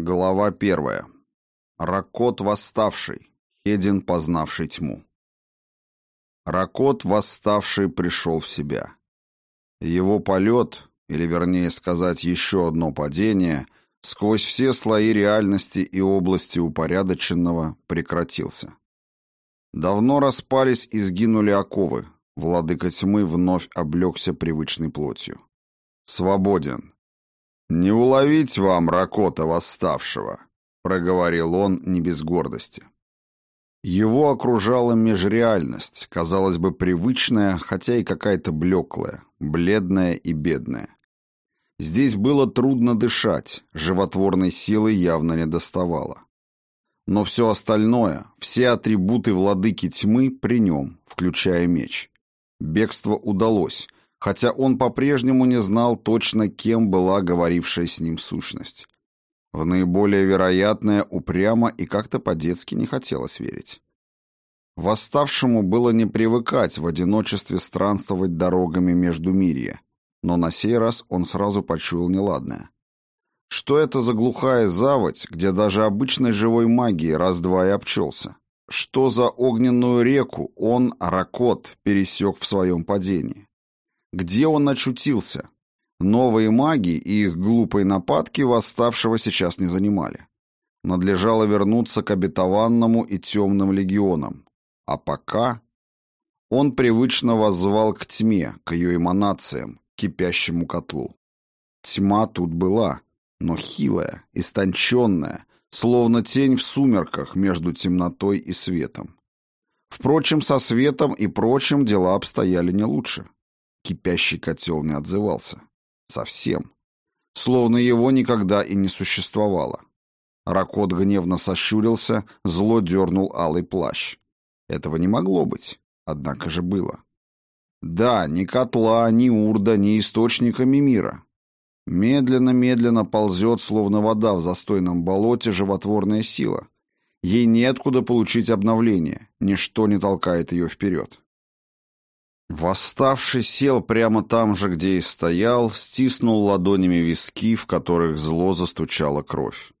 Глава первая. Ракот восставший, Хедин познавший тьму. Ракот восставший пришел в себя. Его полет, или вернее сказать еще одно падение, сквозь все слои реальности и области упорядоченного прекратился. Давно распались и сгинули оковы, владыка тьмы вновь облегся привычной плотью. Свободен, «Не уловить вам Ракота восставшего», — проговорил он не без гордости. Его окружала межреальность, казалось бы, привычная, хотя и какая-то блеклая, бледная и бедная. Здесь было трудно дышать, животворной силы явно не доставало. Но все остальное, все атрибуты владыки тьмы при нем, включая меч. Бегство удалось, хотя он по-прежнему не знал точно, кем была говорившая с ним сущность. В наиболее вероятное упрямо и как-то по-детски не хотелось верить. Восставшему было не привыкать в одиночестве странствовать дорогами между мирья, но на сей раз он сразу почуял неладное. Что это за глухая заводь, где даже обычной живой магии раз-два и обчелся? Что за огненную реку он, Ракот, пересек в своем падении? Где он очутился? Новые маги и их глупые нападки восставшего сейчас не занимали. Надлежало вернуться к обетованному и темным легионам. А пока... Он привычно воззвал к тьме, к ее эманациям, кипящему котлу. Тьма тут была, но хилая, истонченная, словно тень в сумерках между темнотой и светом. Впрочем, со светом и прочим дела обстояли не лучше. Кипящий котел не отзывался. Совсем. Словно его никогда и не существовало. Ракот гневно сощурился, зло дернул алый плащ. Этого не могло быть, однако же было. Да, ни котла, ни урда, ни источника мира. Медленно-медленно ползет, словно вода в застойном болоте, животворная сила. Ей неоткуда получить обновление, ничто не толкает ее вперед. Восставший сел прямо там же, где и стоял, стиснул ладонями виски, в которых зло застучала кровь.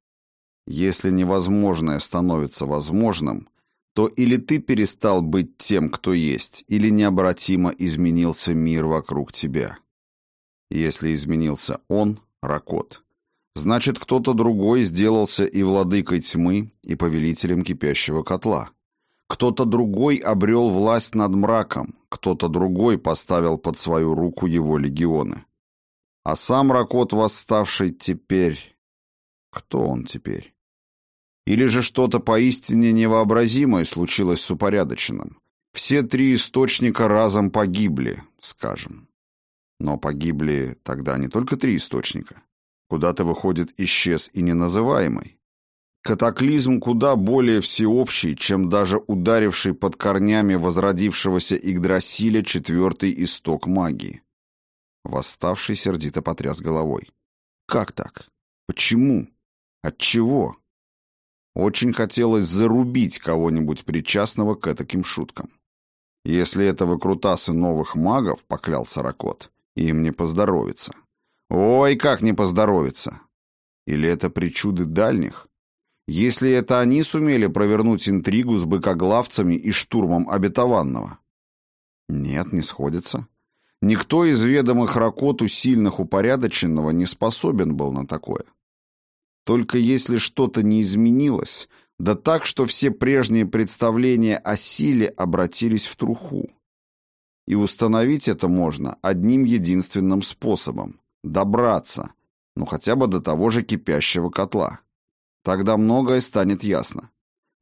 Если невозможное становится возможным, то или ты перестал быть тем, кто есть, или необратимо изменился мир вокруг тебя. Если изменился он, Ракот, значит, кто-то другой сделался и владыкой тьмы, и повелителем кипящего котла. Кто-то другой обрел власть над мраком, кто-то другой поставил под свою руку его легионы. А сам Ракот восставший теперь... Кто он теперь? Или же что-то поистине невообразимое случилось с упорядоченным? Все три источника разом погибли, скажем. Но погибли тогда не только три источника. Куда-то, выходит, исчез и неназываемый. Катаклизм куда более всеобщий, чем даже ударивший под корнями возродившегося Игдрасиля четвертый исток магии. Восставший сердито потряс головой. Как так? Почему? Отчего? Очень хотелось зарубить кого-нибудь причастного к таким шуткам. Если это выкрутасы новых магов, поклялся Ракот, им не поздоровится. Ой, как не поздоровится! Или это причуды дальних? Если это они сумели провернуть интригу с быкоглавцами и штурмом обетованного? Нет, не сходится. Никто из ведомых Ракоту сильных упорядоченного не способен был на такое. Только если что-то не изменилось, да так, что все прежние представления о силе обратились в труху. И установить это можно одним единственным способом – добраться, ну хотя бы до того же кипящего котла. Тогда многое станет ясно.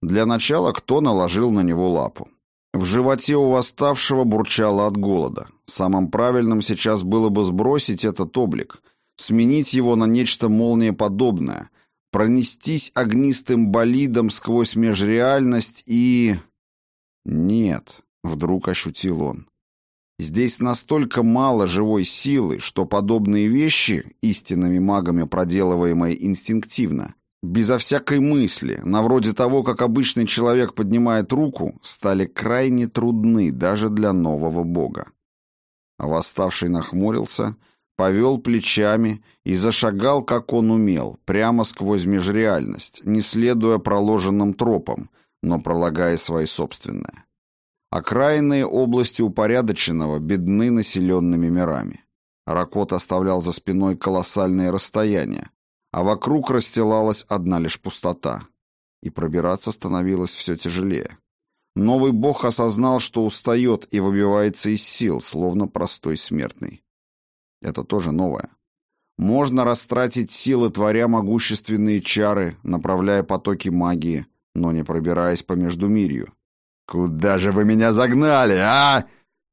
Для начала, кто наложил на него лапу. В животе у восставшего бурчало от голода. Самым правильным сейчас было бы сбросить этот облик, сменить его на нечто молниеподобное, пронестись огнистым болидом сквозь межреальность и... Нет, вдруг ощутил он. Здесь настолько мало живой силы, что подобные вещи, истинными магами проделываемые инстинктивно, безо всякой мысли, на вроде того, как обычный человек поднимает руку, стали крайне трудны даже для нового бога. Восставший нахмурился, повел плечами и зашагал, как он умел, прямо сквозь межреальность, не следуя проложенным тропам, но пролагая свои собственные. Окраинные области упорядоченного бедны населенными мирами. Ракот оставлял за спиной колоссальные расстояния, а вокруг расстилалась одна лишь пустота. И пробираться становилось все тяжелее. Новый бог осознал, что устает и выбивается из сил, словно простой смертный. Это тоже новое. Можно растратить силы, творя могущественные чары, направляя потоки магии, но не пробираясь по междумирью. «Куда же вы меня загнали, а?»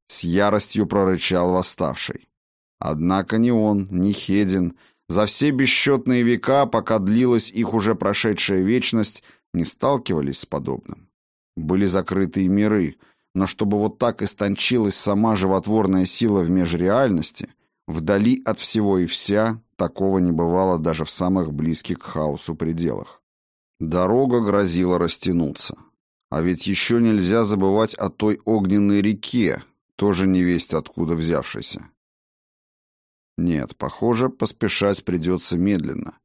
С яростью прорычал восставший. Однако ни он, ни Хедин за все бесчетные века, пока длилась их уже прошедшая вечность, не сталкивались с подобным. Были закрытые миры, но чтобы вот так истончилась сама животворная сила в межреальности, вдали от всего и вся, такого не бывало даже в самых близких к хаосу пределах. Дорога грозила растянуться. А ведь еще нельзя забывать о той огненной реке, тоже не весть откуда взявшейся. Нет, похоже, поспешать придется медленно.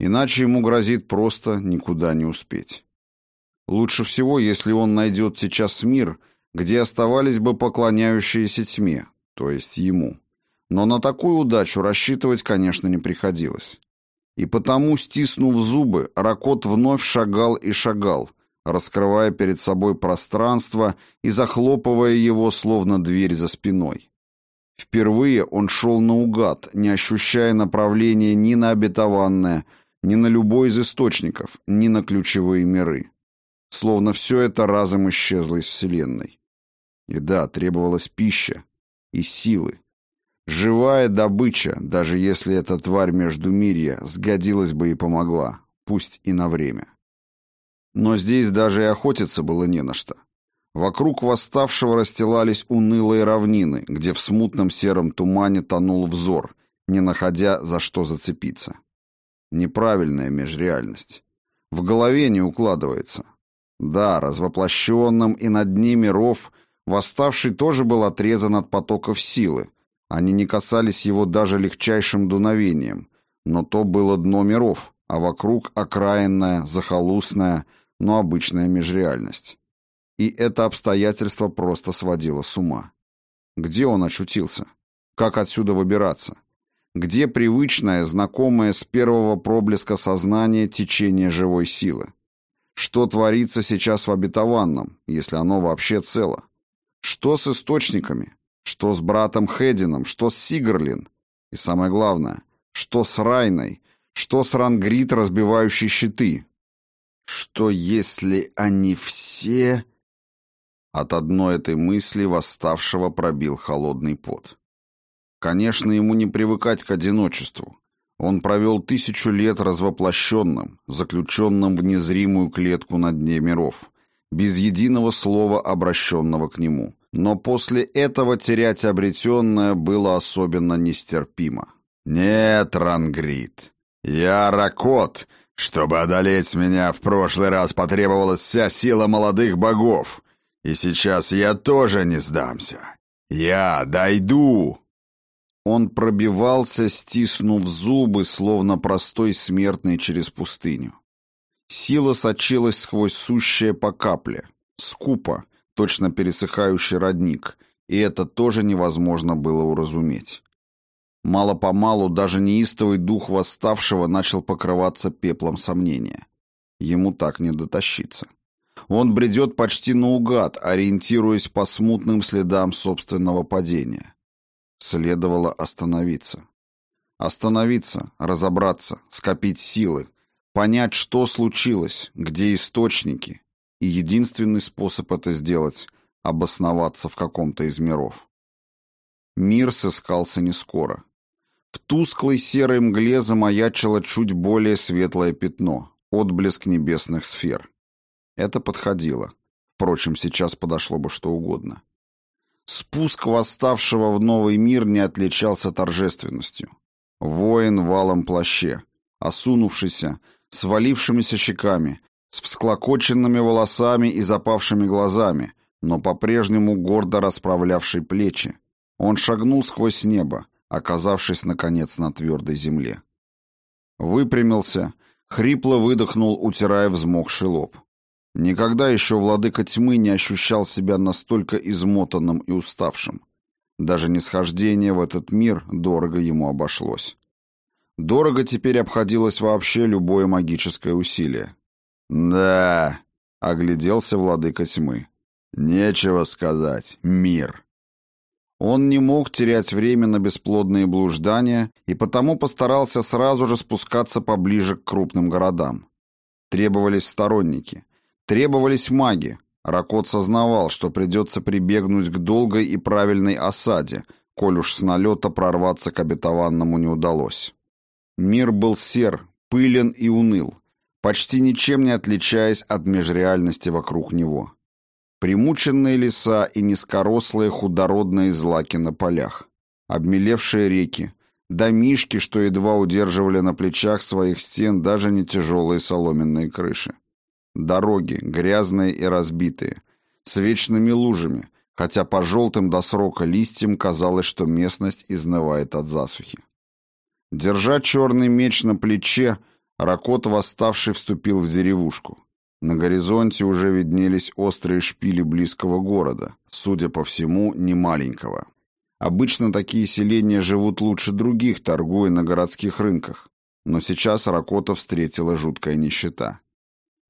Иначе ему грозит просто никуда не успеть. Лучше всего, если он найдет сейчас мир, где оставались бы поклоняющиеся тьме, то есть ему. Но на такую удачу рассчитывать, конечно, не приходилось. И потому, стиснув зубы, Ракот вновь шагал и шагал, раскрывая перед собой пространство и захлопывая его, словно дверь за спиной. Впервые он шел наугад, не ощущая направления ни на обетованное, ни на любой из источников, ни на ключевые миры. Словно все это разом исчезло из Вселенной. И да, требовалась пища и силы. Живая добыча, даже если эта тварь между мирья, сгодилась бы и помогла, пусть и на время. Но здесь даже и охотиться было не на что. Вокруг восставшего расстилались унылые равнины, где в смутном сером тумане тонул взор, не находя за что зацепиться. Неправильная межреальность. В голове не укладывается. Да, развоплощенным и на дне миров восставший тоже был отрезан от потоков силы. Они не касались его даже легчайшим дуновением, но то было дно миров, а вокруг окраинная, захолустная, но обычная межреальность. И это обстоятельство просто сводило с ума. Где он очутился? Как отсюда выбираться? Где привычное, знакомое с первого проблеска сознания течение живой силы? Что творится сейчас в обетованном, если оно вообще цело? Что с источниками? Что с братом Хедином? Что с Сигарлин? И самое главное, что с Райной? Что с Рангрид, разбивающей щиты? Что если они все... От одной этой мысли восставшего пробил холодный пот. Конечно, ему не привыкать к одиночеству. Он провел тысячу лет развоплощенным, заключенным в незримую клетку на дне миров, без единого слова, обращенного к нему. Но после этого терять обретенное было особенно нестерпимо. «Нет, Рангрид, я Ракот, чтобы одолеть меня, в прошлый раз потребовалась вся сила молодых богов. И сейчас я тоже не сдамся. Я дойду!» Он пробивался, стиснув зубы, словно простой смертный через пустыню. Сила сочилась сквозь сущее по капле, скупо, точно пересыхающий родник, и это тоже невозможно было уразуметь. Мало-помалу даже неистовый дух восставшего начал покрываться пеплом сомнения. Ему так не дотащиться. Он бредет почти наугад, ориентируясь по смутным следам собственного падения. Следовало остановиться. Остановиться, разобраться, скопить силы, понять, что случилось, где источники, и единственный способ это сделать — обосноваться в каком-то из миров. Мир сыскался не скоро. В тусклой серой мгле замаячило чуть более светлое пятно, отблеск небесных сфер. Это подходило. Впрочем, сейчас подошло бы что угодно. Спуск восставшего в новый мир не отличался торжественностью. Воин в алом плаще, осунувшийся, с валившимися щеками, с всклокоченными волосами и запавшими глазами, но по-прежнему гордо расправлявший плечи. Он шагнул сквозь небо, оказавшись, наконец, на твердой земле. Выпрямился, хрипло выдохнул, утирая взмокший лоб. Никогда еще владыка тьмы не ощущал себя настолько измотанным и уставшим. Даже нисхождение в этот мир дорого ему обошлось. Дорого теперь обходилось вообще любое магическое усилие. «Да», — огляделся владыка тьмы, — «нечего сказать, мир». Он не мог терять время на бесплодные блуждания и потому постарался сразу же спускаться поближе к крупным городам. Требовались сторонники, требовались маги. Ракот сознавал, что придется прибегнуть к долгой и правильной осаде, коль уж с налета прорваться к обетованному не удалось. Мир был сер, пылен и уныл, почти ничем не отличаясь от межреальности вокруг него. Примученные леса и низкорослые худородные злаки на полях, обмелевшие реки, домишки, что едва удерживали на плечах своих стен даже не тяжелые соломенные крыши. Дороги, грязные и разбитые, с вечными лужами, хотя по желтым до срока листьям казалось, что местность изнывает от засухи. Держа черный меч на плече, Ракот восставший вступил в деревушку. На горизонте уже виднелись острые шпили близкого города, судя по всему, не маленького. Обычно такие селения живут лучше других, торгуя на городских рынках. Но сейчас Ракота встретила жуткая нищета.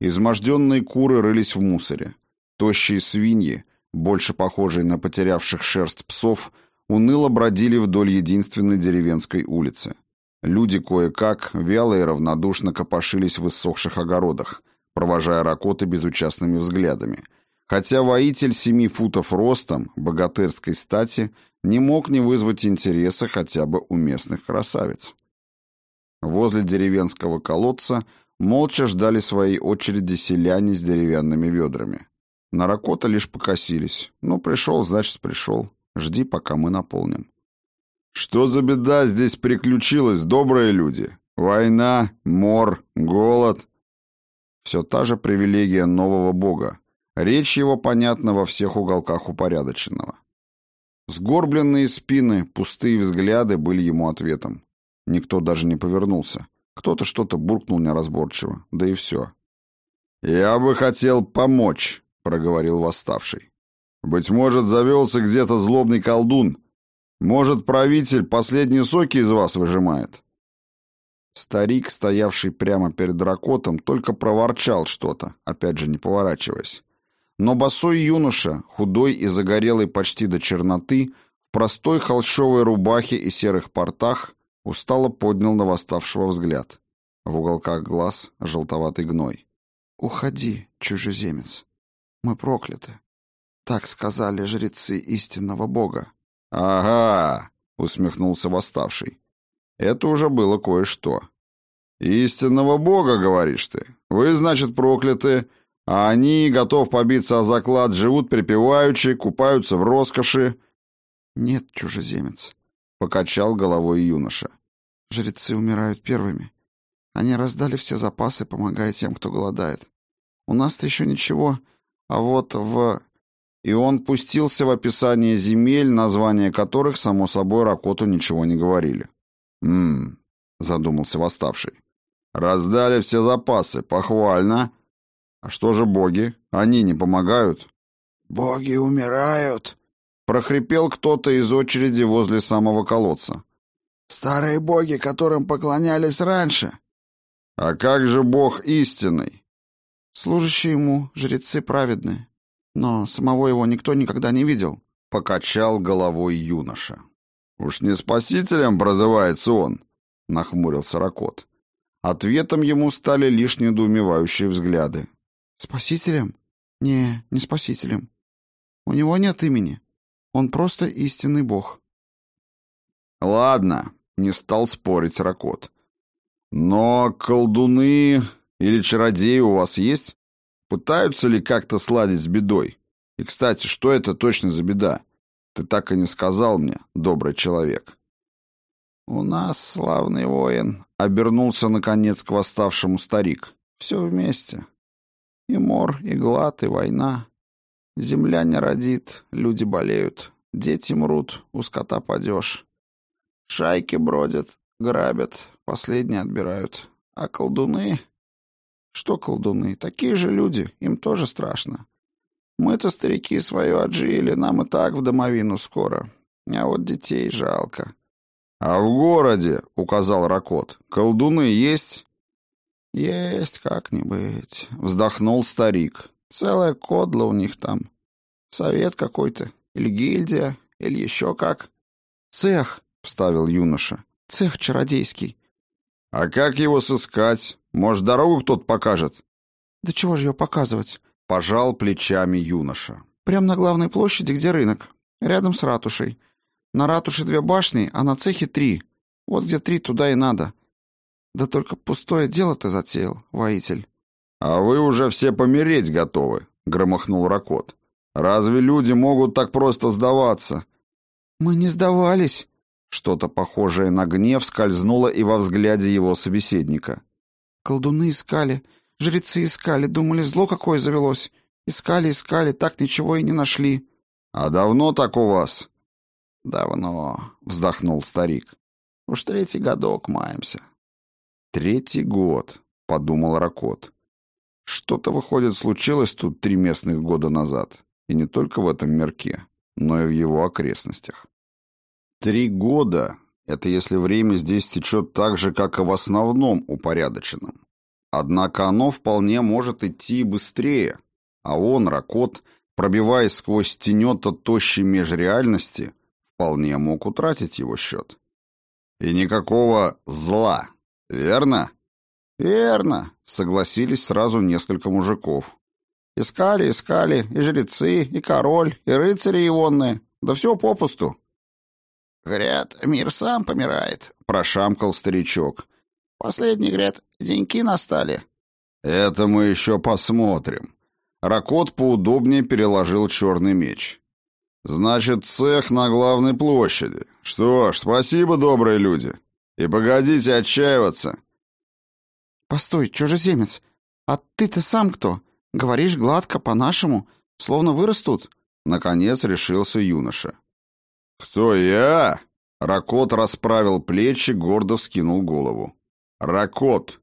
Изможденные куры рылись в мусоре. Тощие свиньи, больше похожие на потерявших шерсть псов, уныло бродили вдоль единственной деревенской улицы. Люди кое-как, вяло и равнодушно копошились в иссохших огородах, провожая Ракоты безучастными взглядами, хотя воитель семи футов ростом, богатырской стати, не мог не вызвать интереса хотя бы у местных красавиц. Возле деревенского колодца молча ждали своей очереди селяне с деревянными ведрами. На Ракота лишь покосились. Ну, пришел, значит, пришел. Жди, пока мы наполним. Что за беда здесь приключилась, добрые люди? Война, мор, голод. Все та же привилегия нового бога. Речь его понятна во всех уголках упорядоченного. Сгорбленные спины, пустые взгляды были ему ответом. Никто даже не повернулся. Кто-то что-то буркнул неразборчиво, да и все. «Я бы хотел помочь», — проговорил восставший. «Быть может, завелся где-то злобный колдун. Может, правитель последние соки из вас выжимает?» Старик, стоявший прямо перед дракотом, только проворчал что-то, опять же не поворачиваясь. Но босой юноша, худой и загорелый почти до черноты, в простой холщовой рубахе и серых портах, устало поднял на восставшего взгляд. В уголках глаз желтоватый гной. «Уходи, чужеземец. Мы прокляты. Так сказали жрецы истинного бога». «Ага», — усмехнулся восставший. Это уже было кое-что. «Истинного Бога, говоришь ты? Вы, значит, прокляты, а они, готов побиться о заклад, живут припеваючи, купаются в роскоши». «Нет, чужеземец», — покачал головой юноша. «Жрецы умирают первыми. Они раздали все запасы, помогая тем, кто голодает. У нас-то еще ничего, а вот в...» И он пустился в описание земель, названия которых, само собой, Ракоту ничего не говорили. «М-м», задумался восставший. «Раздали все запасы, похвально. А что же боги? Они не помогают?» «Боги умирают», — прохрипел кто-то из очереди возле самого колодца. «Старые боги, которым поклонялись раньше». «А как же бог истинный?» «Служащие ему жрецы праведные, но самого его никто никогда не видел», — покачал головой юноша. «Уж не спасителем прозывается он», — нахмурился Ракот. Ответом ему стали лишь недоумевающие взгляды. «Спасителем? Не, не спасителем. У него нет имени. Он просто истинный бог». «Ладно», — не стал спорить Ракот. «Но колдуны или чародеи у вас есть? Пытаются ли как-то сладить с бедой? И, кстати, что это точно за беда? Ты так и не сказал мне, добрый человек. У нас, славный воин, обернулся наконец к восставшему старик. Все вместе. И мор, и глад, и война. Земля не родит, люди болеют, дети мрут, у скота падеж. Шайки бродят, грабят, последние отбирают. А колдуны... Что колдуны? Такие же люди, им тоже страшно. Мы-то, старики, свое отжили, нам и так в домовину скоро. А вот детей жалко. — А в городе, — указал Ракот, — колдуны есть? — Есть, как не быть, — вздохнул старик. Целая кодла у них там. Совет какой-то, или гильдия, или еще как. — Цех, — вставил юноша. — Цех чародейский. — А как его сыскать? Может, дорогу кто-то покажет? — Да чего же ее показывать? — пожал плечами юноша. — Прямо на главной площади, где рынок. Рядом с ратушей. На ратуше две башни, а на цехе три. Вот где три, туда и надо. Да только пустое дело ты затеял, воитель. — А вы уже все помереть готовы, — громыхнул Ракот. — Разве люди могут так просто сдаваться? — Мы не сдавались. Что-то похожее на гнев скользнуло и во взгляде его собеседника. — Колдуны искали, жрецы искали, думали, зло какое завелось. Искали, искали, так ничего и не нашли. — А давно так у вас? «Давно», — вздохнул старик. «Уж третий годок маемся». «Третий год», — подумал Ракот. «Что-то, выходит, случилось тут три местных года назад, и не только в этом мирке, но и в его окрестностях. Три года — это если время здесь течет так же, как и в основном упорядоченном. Однако оно вполне может идти быстрее, а он, Ракот, пробиваясь сквозь тенета тощей межреальности, вполне мог утратить его счет. И никакого зла, верно? Верно, согласились сразу несколько мужиков. Искали, искали, и жрецы, и король, и рыцари егонные, да все попусту. Говорят, мир сам помирает, прошамкал старичок. Последний, говорят, деньки настали. Это мы еще посмотрим. Ракот поудобнее переложил черный меч. Значит, цех на главной площади. Что ж, спасибо, добрые люди. И погодите отчаиваться. Постой, чужеземец, а ты-то сам кто? Говоришь гладко, по-нашему, словно вырос тут. Наконец решился юноша. Кто я? Ракот расправил плечи, гордо вскинул голову. Ракот.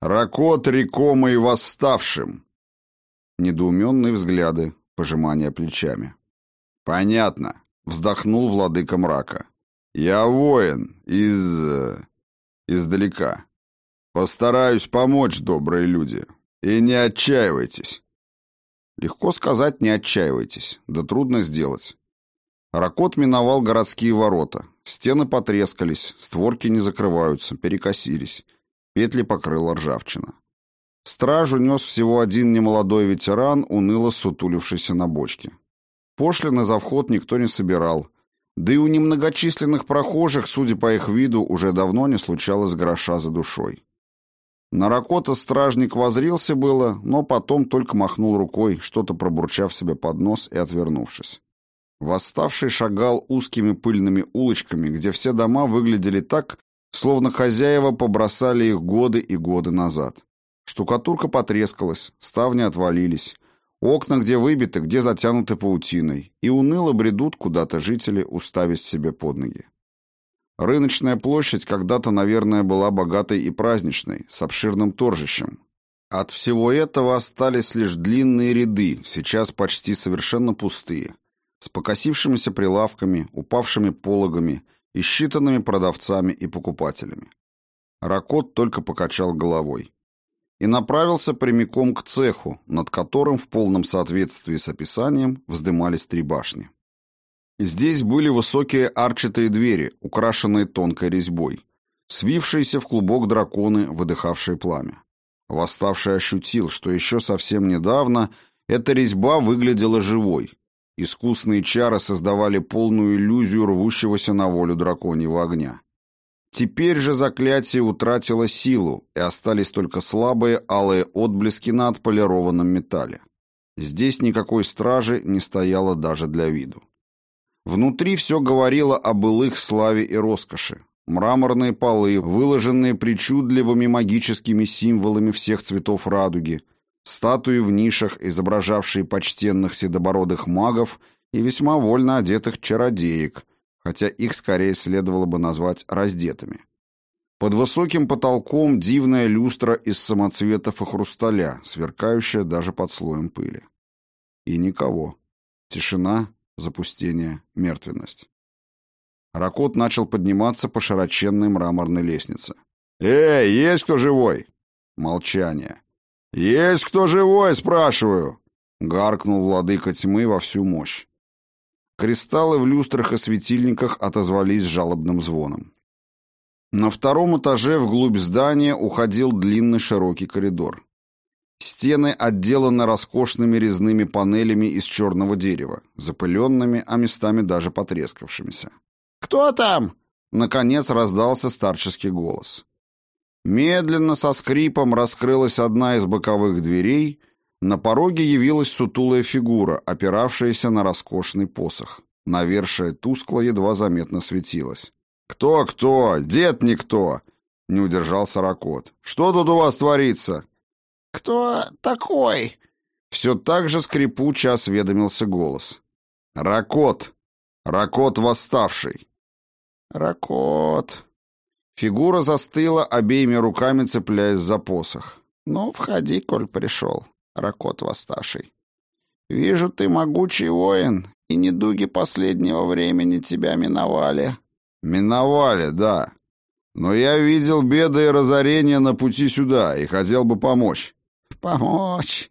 Ракот рекомый восставшим. Недоуменные взгляды, пожимание плечами. «Понятно», — вздохнул владыка мрака. «Я воин из... Э, издалека. Постараюсь помочь, добрые люди. И не отчаивайтесь». Легко сказать «не отчаивайтесь», да трудно сделать. Ракот миновал городские ворота. Стены потрескались, створки не закрываются, перекосились. Петли покрыла ржавчина. Стражу нес всего один немолодой ветеран, уныло сутулившийся на бочке. Пошлины за вход никто не собирал. Да и у немногочисленных прохожих, судя по их виду, уже давно не случалось гроша за душой. На Ракота стражник возрился было, но потом только махнул рукой, что-то пробурчав себе под нос и отвернувшись. Восставший шагал узкими пыльными улочками, где все дома выглядели так, словно хозяева побросали их годы и годы назад. Штукатурка потрескалась, ставни отвалились, Окна где выбиты, где затянуты паутиной, и уныло бредут куда-то жители, уставясь себе под ноги. Рыночная площадь когда-то, наверное, была богатой и праздничной, с обширным торжищем. От всего этого остались лишь длинные ряды, сейчас почти совершенно пустые, с покосившимися прилавками, упавшими пологами и считанными продавцами и покупателями. Ракот только покачал головой и направился прямиком к цеху, над которым в полном соответствии с описанием вздымались три башни. Здесь были высокие арчатые двери, украшенные тонкой резьбой, свившиеся в клубок драконы, выдыхавшие пламя. Восставший ощутил, что еще совсем недавно эта резьба выглядела живой. Искусные чары создавали полную иллюзию рвущегося на волю драконьего огня. Теперь же заклятие утратило силу, и остались только слабые алые отблески на отполированном металле. Здесь никакой стражи не стояло даже для виду. Внутри все говорило о былых славе и роскоши. Мраморные полы, выложенные причудливыми магическими символами всех цветов радуги, статуи в нишах, изображавшие почтенных седобородых магов и весьма вольно одетых чародеек, хотя их скорее следовало бы назвать раздетыми. Под высоким потолком дивная люстра из самоцветов и хрусталя, сверкающая даже под слоем пыли. И никого. Тишина, запустение, мертвенность. Ракот начал подниматься по широченной мраморной лестнице. «Эй, есть кто живой?» Молчание. «Есть кто живой?» — спрашиваю. Гаркнул владыка тьмы во всю мощь. Кристаллы в люстрах и светильниках отозвались жалобным звоном. На втором этаже вглубь здания уходил длинный широкий коридор. Стены отделаны роскошными резными панелями из черного дерева, запыленными, а местами даже потрескавшимися. «Кто там?» — наконец раздался старческий голос. Медленно, со скрипом, раскрылась одна из боковых дверей, на пороге явилась сутулая фигура, опиравшаяся на роскошный посох. Навершие тускло едва заметно светилось. «Кто, кто? Дед никто!» — не удержался Ракот. «Что тут у вас творится?» «Кто такой?» Все так же скрипуче осведомился голос. «Ракот! Ракот восставший!» «Ракот!» Фигура застыла, обеими руками цепляясь за посох. «Ну, входи, коль пришел, Ракот восставший. Вижу, ты могучий воин, и недуги последнего времени тебя миновали». «Миновали, да. Но я видел беды и разорения на пути сюда и хотел бы помочь». «Помочь?»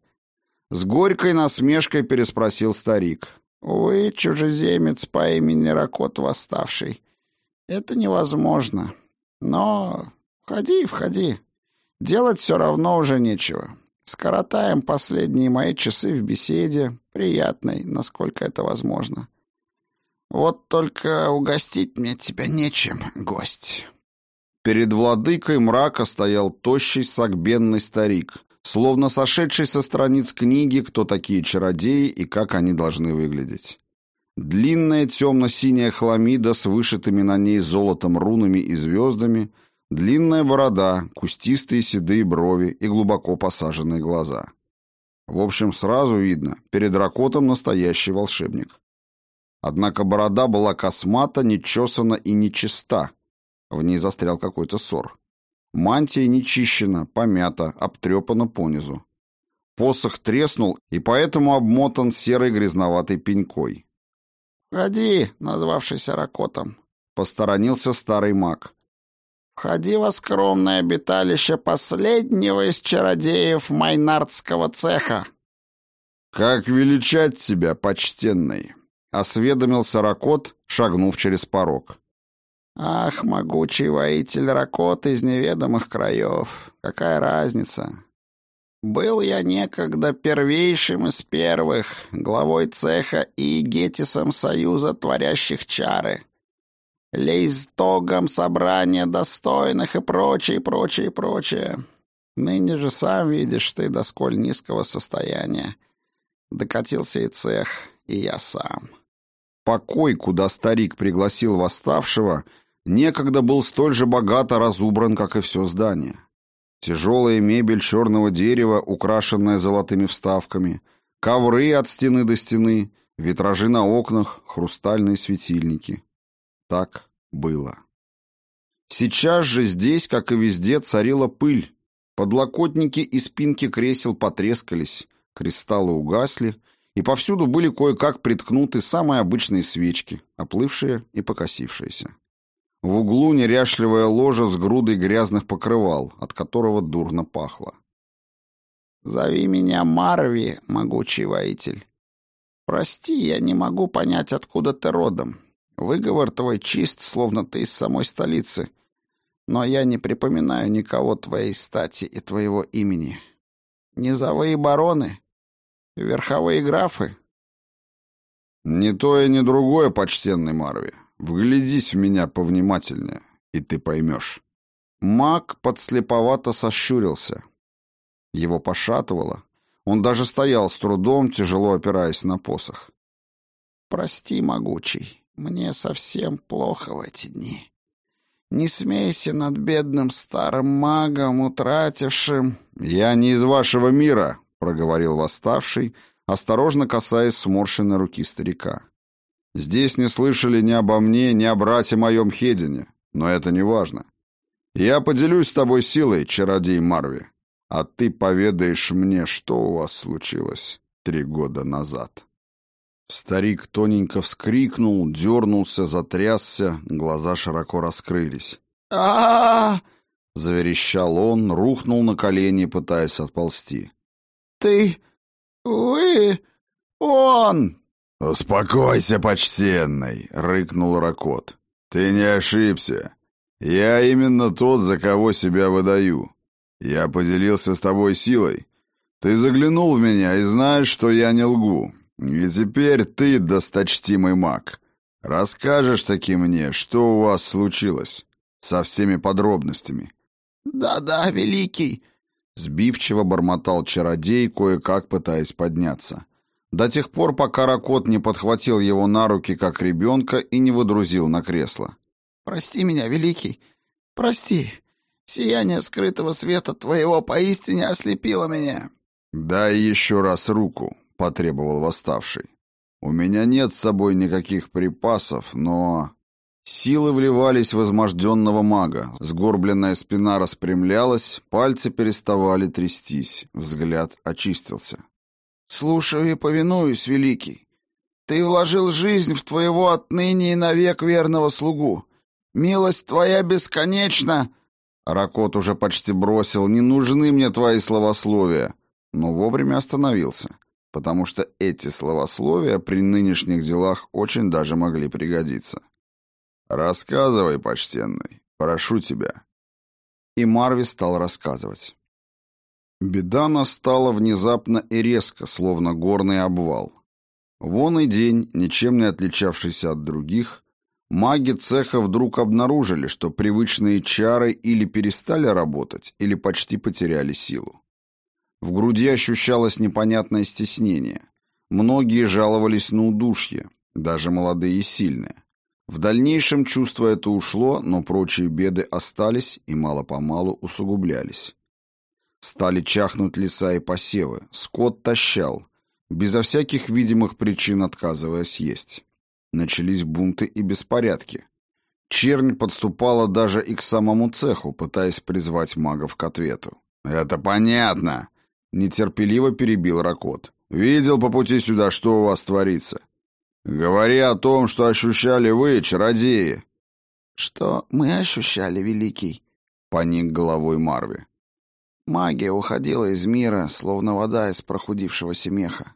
С горькой насмешкой переспросил старик. «Вы чужеземец по имени Ракот Восставший. Это невозможно. Но входи, входи. Делать все равно уже нечего. Скоротаем последние мои часы в беседе, приятной, насколько это возможно. Вот только угостить мне тебя нечем, гость». Перед владыкой мрака стоял тощий сагбенный старик, словно сошедший со страниц книги «Кто такие чародеи и как они должны выглядеть». Длинная темно-синяя хламида с вышитыми на ней золотом рунами и звездами, длинная борода, кустистые седые брови и глубоко посаженные глаза. В общем, сразу видно, перед Ракотом настоящий волшебник. Однако борода была космата, нечесана и нечиста. В ней застрял какой-то ссор. Мантия нечищена, помята, обтрепана понизу. Посох треснул и поэтому обмотан серой грязноватой пенькой. «Входи, назвавшийся Ракотом», — посторонился старый маг. «Входи во скромное обиталище последнего из чародеев майнардского цеха». «Как величать тебя, почтенный?» — осведомился Ракот, шагнув через порог. Ах, могучий воитель Ракот из неведомых краев, какая разница? Был я некогда первейшим из первых, главой цеха и гетисом союза творящих чары, лейстогом собрания достойных и прочее, прочее, прочее. Ныне же сам видишь ты до сколь низкого состояния. Докатился и цех, и я сам. Покой, куда старик пригласил восставшего — некогда был столь же богато разубран, как и все здание. Тяжелая мебель черного дерева, украшенная золотыми вставками, ковры от стены до стены, витражи на окнах, хрустальные светильники. Так было. Сейчас же здесь, как и везде, царила пыль. Подлокотники и спинки кресел потрескались, кристаллы угасли, и повсюду были кое-как приткнуты самые обычные свечки, оплывшие и покосившиеся. В углу неряшливая ложа с грудой грязных покрывал, от которого дурно пахло. «Зови меня Марви, могучий воитель. Прости, я не могу понять, откуда ты родом. Выговор твой чист, словно ты из самой столицы. Но я не припоминаю никого твоей стати и твоего имени. Низовые бароны? Верховые графы?» «Не то и не другое, почтенный Марви. Вглядись в меня повнимательнее, и ты поймешь. Маг подслеповато сощурился. Его пошатывало. Он даже стоял с трудом, тяжело опираясь на посох. «Прости, могучий, мне совсем плохо в эти дни. Не смейся над бедным старым магом, утратившим...» «Я не из вашего мира», — проговорил восставший, осторожно касаясь сморщенной руки старика. Здесь не слышали ни обо мне, ни о брате моем Хедине, но это не важно. Я поделюсь с тобой силой, чародей Марви, а ты поведаешь мне, что у вас случилось три года назад». Старик тоненько вскрикнул, дернулся, затрясся, глаза широко раскрылись. а, Заверещал он, рухнул на колени, пытаясь отползти. «Ты... вы... он...» «Успокойся, почтенный!» — рыкнул Ракот. «Ты не ошибся. Я именно тот, за кого себя выдаю. Я поделился с тобой силой. Ты заглянул в меня и знаешь, что я не лгу. И теперь ты, досточтимый маг, расскажешь таки мне, что у вас случилось, со всеми подробностями». «Да-да, великий!» — сбивчиво бормотал чародей, кое-как пытаясь подняться. До тех пор, пока Ракот не подхватил его на руки, как ребенка, и не выдрузил на кресло. «Прости меня, великий, прости. Сияние скрытого света твоего поистине ослепило меня». «Дай еще раз руку», — потребовал восставший. «У меня нет с собой никаких припасов, но...» Силы вливались в изможденного мага, сгорбленная спина распрямлялась, пальцы переставали трястись, взгляд очистился. «Слушаю и повинуюсь, великий. Ты вложил жизнь в твоего отныне и навек верного слугу. Милость твоя бесконечна!» Ракот уже почти бросил «Не нужны мне твои словословия», но вовремя остановился, потому что эти словословия при нынешних делах очень даже могли пригодиться. «Рассказывай, почтенный, прошу тебя». И Марви стал рассказывать. Беда настала внезапно и резко, словно горный обвал. Вон и день, ничем не отличавшийся от других, маги цеха вдруг обнаружили, что привычные чары или перестали работать, или почти потеряли силу. В груди ощущалось непонятное стеснение. Многие жаловались на удушье, даже молодые и сильные. В дальнейшем чувство это ушло, но прочие беды остались и мало-помалу усугублялись. Стали чахнуть леса и посевы, скот тащал, безо всяких видимых причин отказываясь есть. Начались бунты и беспорядки. Чернь подступала даже и к самому цеху, пытаясь призвать магов к ответу. «Это понятно!» — нетерпеливо перебил Ракот. «Видел по пути сюда, что у вас творится. Говори о том, что ощущали вы, чародеи. Что мы ощущали, великий? Поник головой Марви. Магия уходила из мира, словно вода из прохудившегося меха.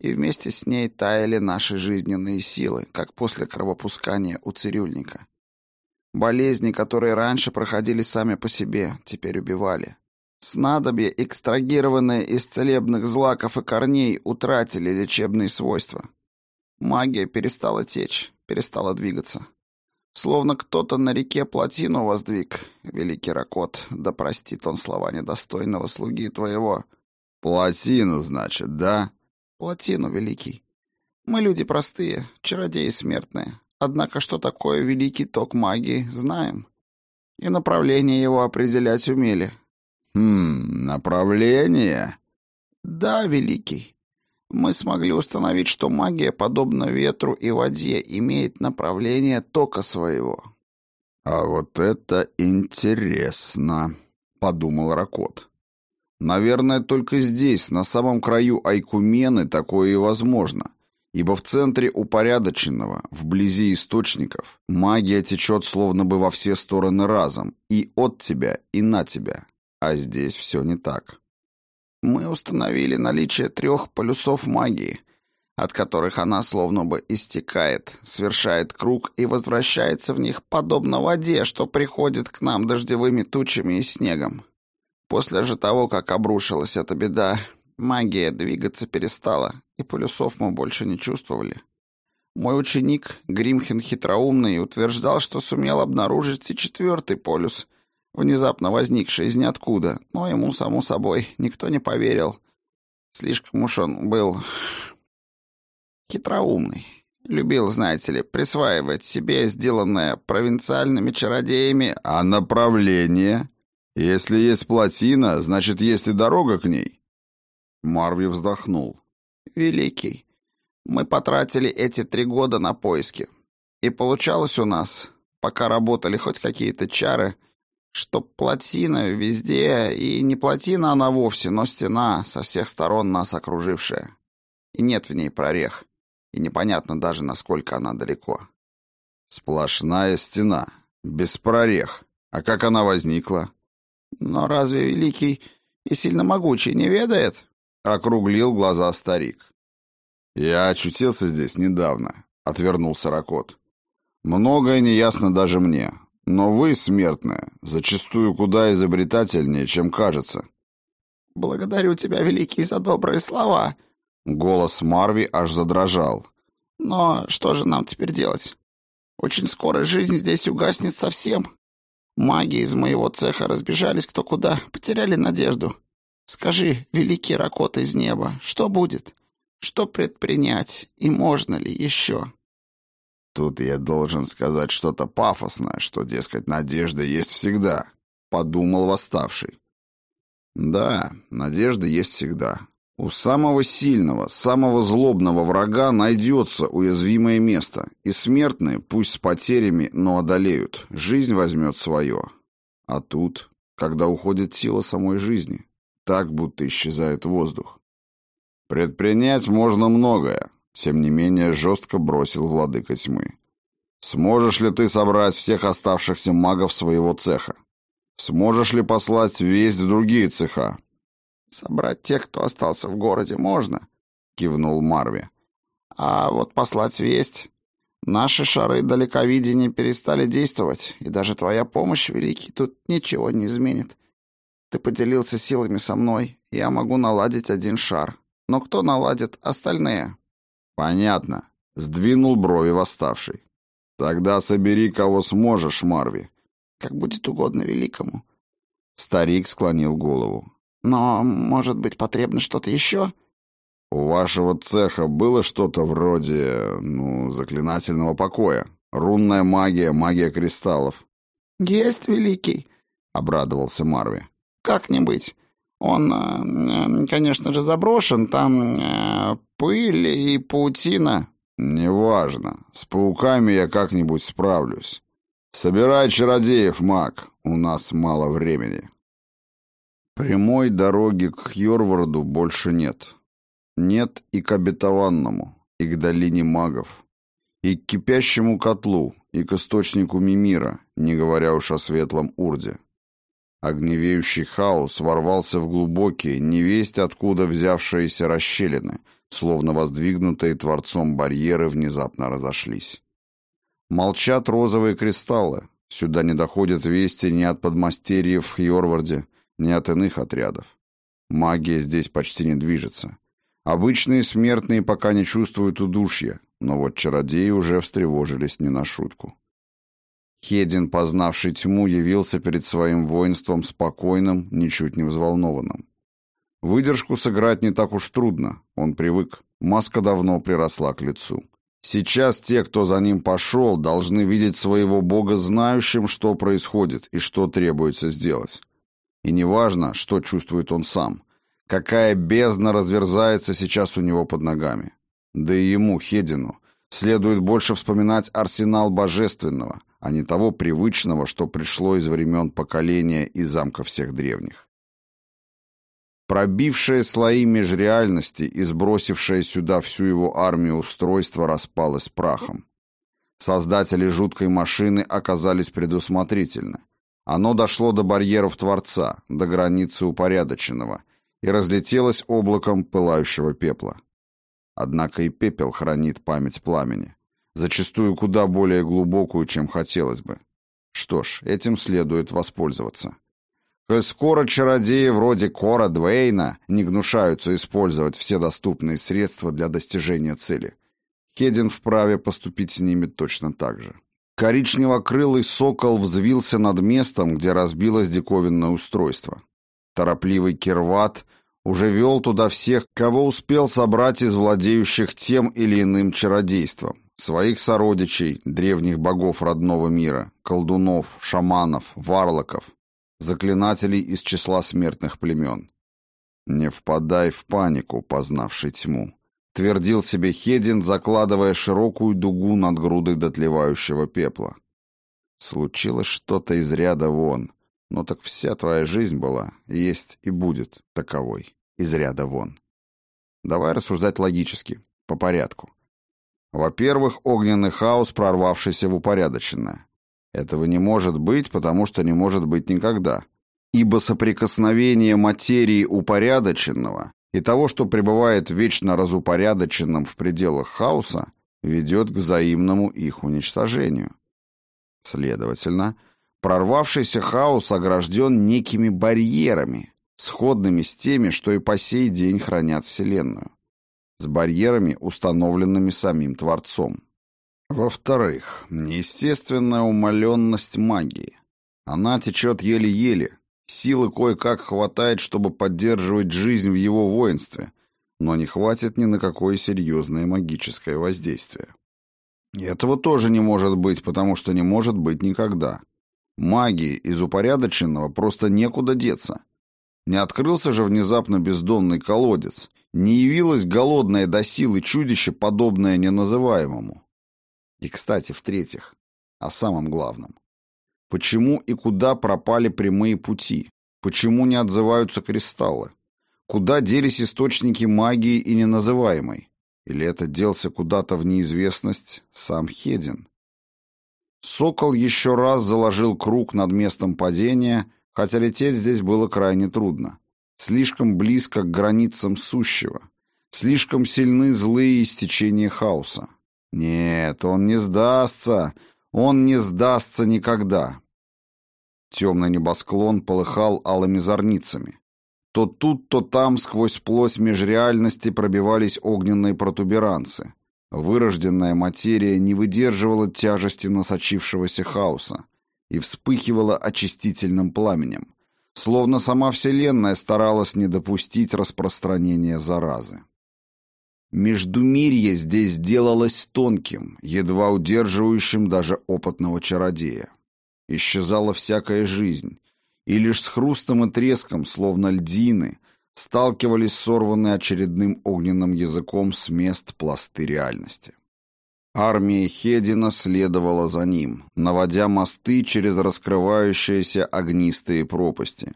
И вместе с ней таяли наши жизненные силы, как после кровопускания у цирюльника. Болезни, которые раньше проходили сами по себе, теперь убивали. Снадобья, экстрагированные из целебных злаков и корней, утратили лечебные свойства. Магия перестала течь, перестала двигаться. Словно кто-то на реке плотину воздвиг, великий Ракот, да простит он слова недостойного слуги твоего. Плотину, значит, да? Плотину, великий. Мы люди простые, чародеи смертные. Однако что такое великий ток магии, знаем. И направление его определять умели. Хм, направление? Да, великий. Мы смогли установить, что магия, подобно ветру и воде, имеет направление тока своего. «А вот это интересно», — подумал Ракот. «Наверное, только здесь, на самом краю Айкумены, такое и возможно, ибо в центре упорядоченного, вблизи источников, магия течет словно бы во все стороны разом, и от тебя, и на тебя, а здесь все не так». Мы установили наличие трех полюсов магии, от которых она словно бы истекает, совершает круг и возвращается в них подобно воде, что приходит к нам дождевыми тучами и снегом. После же того, как обрушилась эта беда, магия двигаться перестала, и полюсов мы больше не чувствовали. Мой ученик, Гримхен Хитроумный, утверждал, что сумел обнаружить и четвертый полюс, внезапно возникший из ниоткуда, но ему, само собой, никто не поверил. Слишком уж он был хитроумный. Любил, знаете ли, присваивать себе сделанное провинциальными чародеями. А направление? Если есть плотина, значит, есть и дорога к ней. Марви вздохнул. Великий, Мы потратили эти три года на поиски. И получалось у нас, пока работали хоть какие-то чары, что плотина везде, и не плотина она вовсе, но стена со всех сторон нас окружившая. И нет в ней прорех, и непонятно даже, насколько она далеко. Сплошная стена, без прорех. А как она возникла? Но разве великий и сильно могучий не ведает? Округлил глаза старик. Я очутился здесь недавно, отвернулся Ракот. Многое неясно даже мне, но вы, смертные, зачастую куда изобретательнее, чем кажется. Благодарю тебя, великий, за добрые слова. Голос Марви аж задрожал. Но что же нам теперь делать? Очень скоро жизнь здесь угаснет совсем. Маги из моего цеха разбежались кто куда, потеряли надежду. Скажи, великий Ракот из неба, что будет? Что предпринять и можно ли еще?» Тут я должен сказать что-то пафосное, что, дескать, надежда есть всегда, подумал восставший. Да, надежда есть всегда. У самого сильного, самого злобного врага найдется уязвимое место, и смертные, пусть с потерями, но одолеют, жизнь возьмет свое. А тут, когда уходит сила самой жизни, так будто исчезает воздух. Предпринять можно многое, тем не менее жестко бросил владыка тьмы. «Сможешь ли ты собрать всех оставшихся магов своего цеха? Сможешь ли послать весть в другие цеха?» «Собрать тех, кто остался в городе, можно», — кивнул Марви. «А вот послать весть...» Наши шары далековидения перестали действовать, и даже твоя помощь, Великий, тут ничего не изменит. Ты поделился силами со мной, я могу наладить один шар. Но кто наладит остальные?» «Понятно», — сдвинул брови восставший. «Тогда собери, кого сможешь, Марви». «Как будет угодно великому». Старик склонил голову. «Но, может быть, потребно что-то еще?» «У вашего цеха было что-то вроде, ну, заклинательного покоя? Рунная магия, магия кристаллов?» «Есть, великий», — обрадовался Марви. «Как не быть. Он, э, конечно же, заброшен, там э, пыль и паутина. Неважно, с пауками я как-нибудь справлюсь. Собирай чародеев, маг, у нас мало времени. Прямой дороги к Хьорварду больше нет. Нет и к обетованному, и к долине магов, и к кипящему котлу, и к источнику Мимира, не говоря уж о светлом Урде. Огневеющий хаос ворвался в глубокие, невесть откуда взявшиеся расщелины, словно воздвигнутые Творцом барьеры внезапно разошлись. Молчат розовые кристаллы, сюда не доходят вести ни от подмастерьев в Хьорварде, ни от иных отрядов. Магия здесь почти не движется. Обычные смертные пока не чувствуют удушья, но вот чародеи уже встревожились не на шутку. Хедин, познавший тьму, явился перед своим воинством спокойным, ничуть не взволнованным. Выдержку сыграть не так уж трудно, он привык, маска давно приросла к лицу. Сейчас те, кто за ним пошел, должны видеть своего бога знающим, что происходит и что требуется сделать. И неважно, что чувствует он сам, какая бездна разверзается сейчас у него под ногами. Да и ему, Хедину, следует больше вспоминать арсенал божественного — а не того привычного, что пришло из времен поколения и замка всех древних. Пробившее слои межреальности и сбросившее сюда всю его армию устройство распалось прахом. Создатели жуткой машины оказались предусмотрительны. Оно дошло до барьеров Творца, до границы упорядоченного, и разлетелось облаком пылающего пепла. Однако и пепел хранит память пламени зачастую куда более глубокую, чем хотелось бы. Что ж, этим следует воспользоваться. Коль скоро чародеи вроде Кора Двейна не гнушаются использовать все доступные средства для достижения цели, Хедин вправе поступить с ними точно так же. Коричневокрылый сокол взвился над местом, где разбилось диковинное устройство. Торопливый кирват уже вел туда всех, кого успел собрать из владеющих тем или иным чародейством своих сородичей, древних богов родного мира, колдунов, шаманов, варлоков, заклинателей из числа смертных племен. Не впадай в панику, познавший тьму. твердил себе Хедин, закладывая широкую дугу над грудой дотлевающего пепла. Случилось что-то из ряда вон. Но так вся твоя жизнь была, есть и будет таковой, из ряда вон. Давай рассуждать логически, по порядку. Во-первых, огненный хаос, прорвавшийся в упорядоченное. Этого не может быть, потому что не может быть никогда. Ибо соприкосновение материи упорядоченного и того, что пребывает вечно разупорядоченным в пределах хаоса, ведет к взаимному их уничтожению. Следовательно, прорвавшийся хаос огражден некими барьерами, сходными с теми, что и по сей день хранят Вселенную, с барьерами, установленными самим Творцом. Во-вторых, неестественная умаленность магии. Она течет еле-еле, силы кое-как хватает, чтобы поддерживать жизнь в его воинстве, но не хватит ни на какое серьезное магическое воздействие. Этого тоже не может быть, потому что не может быть никогда. Магии из упорядоченного просто некуда деться. Не открылся же внезапно бездонный колодец, не явилось голодное до силы чудище, подобное неназываемому. И, кстати, в-третьих, о самом главном. Почему и куда пропали прямые пути? Почему не отзываются кристаллы? Куда делись источники магии и неназываемой? Или это делся куда-то в неизвестность сам Хедин? Сокол еще раз заложил круг над местом падения, хотя лететь здесь было крайне трудно. Слишком близко к границам сущего. Слишком сильны злые истечения хаоса. Нет, он не сдастся. Он не сдастся никогда. Темный небосклон полыхал алыми зорницами. То тут, то там сквозь плоть межреальности пробивались огненные протуберанцы. Вырожденная материя не выдерживала тяжести насочившегося хаоса и вспыхивала очистительным пламенем, словно сама Вселенная старалась не допустить распространения заразы. Междумирье здесь делалось тонким, едва удерживающим даже опытного чародея. Исчезала всякая жизнь, и лишь с хрустом и треском, словно льдины, сталкивались сорванные очередным огненным языком с мест пласты реальности. Армия Хедина следовала за ним, наводя мосты через раскрывающиеся огнистые пропасти,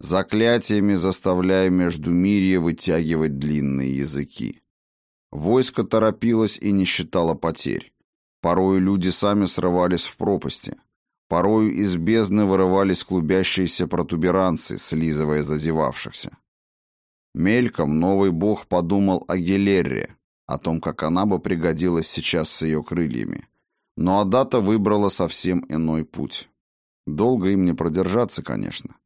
заклятиями заставляя между мирье вытягивать длинные языки. Войско торопилось и не считало потерь. Порою люди сами срывались в пропасти – Порою из бездны вырывались клубящиеся протуберанцы, слизывая зазевавшихся. Мельком новый бог подумал о Гелерре, о том, как она бы пригодилась сейчас с ее крыльями. Но Адата выбрала совсем иной путь. Долго им не продержаться, конечно.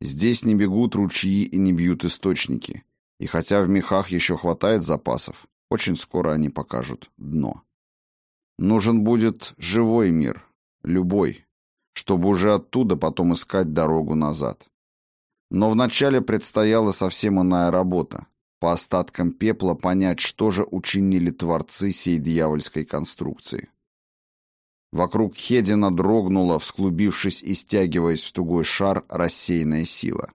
Здесь не бегут ручьи и не бьют источники. И хотя в мехах еще хватает запасов, очень скоро они покажут дно. Нужен будет живой мир, любой, чтобы уже оттуда потом искать дорогу назад. Но вначале предстояла совсем иная работа. По остаткам пепла понять, что же учинили творцы сей дьявольской конструкции. Вокруг Хедина дрогнула, всклубившись и стягиваясь в тугой шар, рассеянная сила.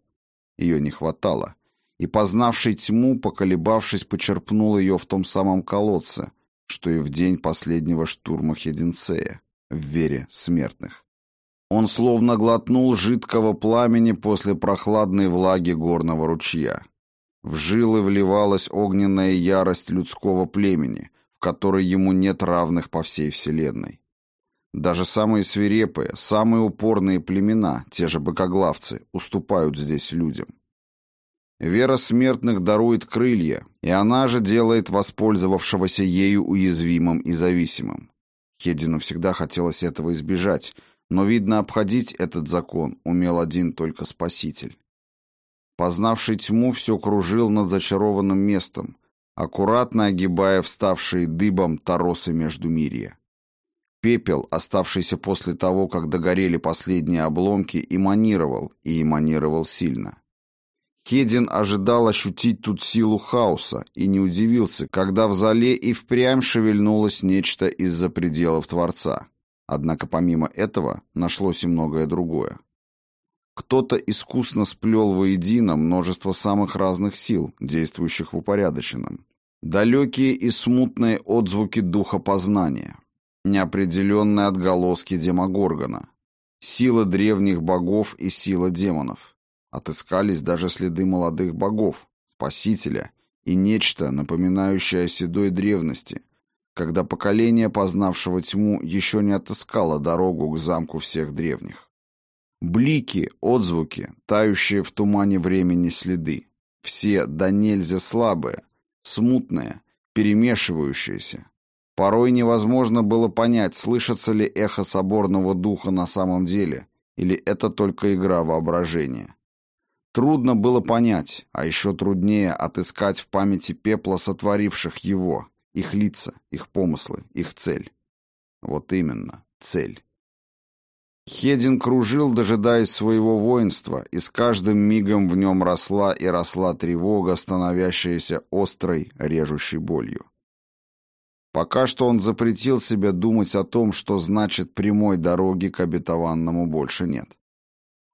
Ее не хватало, и, познавший тьму, поколебавшись, почерпнул ее в том самом колодце, что и в день последнего штурма Хединцея, в вере смертных. Он словно глотнул жидкого пламени после прохладной влаги горного ручья. В жилы вливалась огненная ярость людского племени, в которой ему нет равных по всей вселенной. Даже самые свирепые, самые упорные племена, те же быкоглавцы, уступают здесь людям. Вера смертных дарует крылья, и она же делает воспользовавшегося ею уязвимым и зависимым. Хедину всегда хотелось этого избежать, но, видно, обходить этот закон умел один только Спаситель. Познавший тьму все кружил над зачарованным местом, аккуратно огибая вставшие дыбом торосы между мирья. Пепел, оставшийся после того, как догорели последние обломки, эманировал, и эманировал сильно. Хедин ожидал ощутить тут силу хаоса и не удивился, когда в зале и впрямь шевельнулось нечто из-за пределов Творца. Однако помимо этого нашлось и многое другое. Кто-то искусно сплел воедино множество самых разных сил, действующих в упорядоченном. Далекие и смутные отзвуки духа познания, неопределенные отголоски демогоргона, сила древних богов и сила демонов. Отыскались даже следы молодых богов, спасителя и нечто, напоминающее о седой древности, когда поколение, познавшего тьму, еще не отыскало дорогу к замку всех древних. Блики, отзвуки, тающие в тумане времени следы, все до нельзя слабые, смутные, перемешивающиеся. Порой невозможно было понять, слышится ли эхо соборного духа на самом деле, или это только игра воображения. Трудно было понять, а еще труднее отыскать в памяти пепла сотворивших его, их лица, их помыслы, их цель. Вот именно, цель. Хедин кружил, дожидаясь своего воинства, и с каждым мигом в нем росла и росла тревога, становящаяся острой, режущей болью. Пока что он запретил себе думать о том, что значит прямой дороги к обетованному больше нет.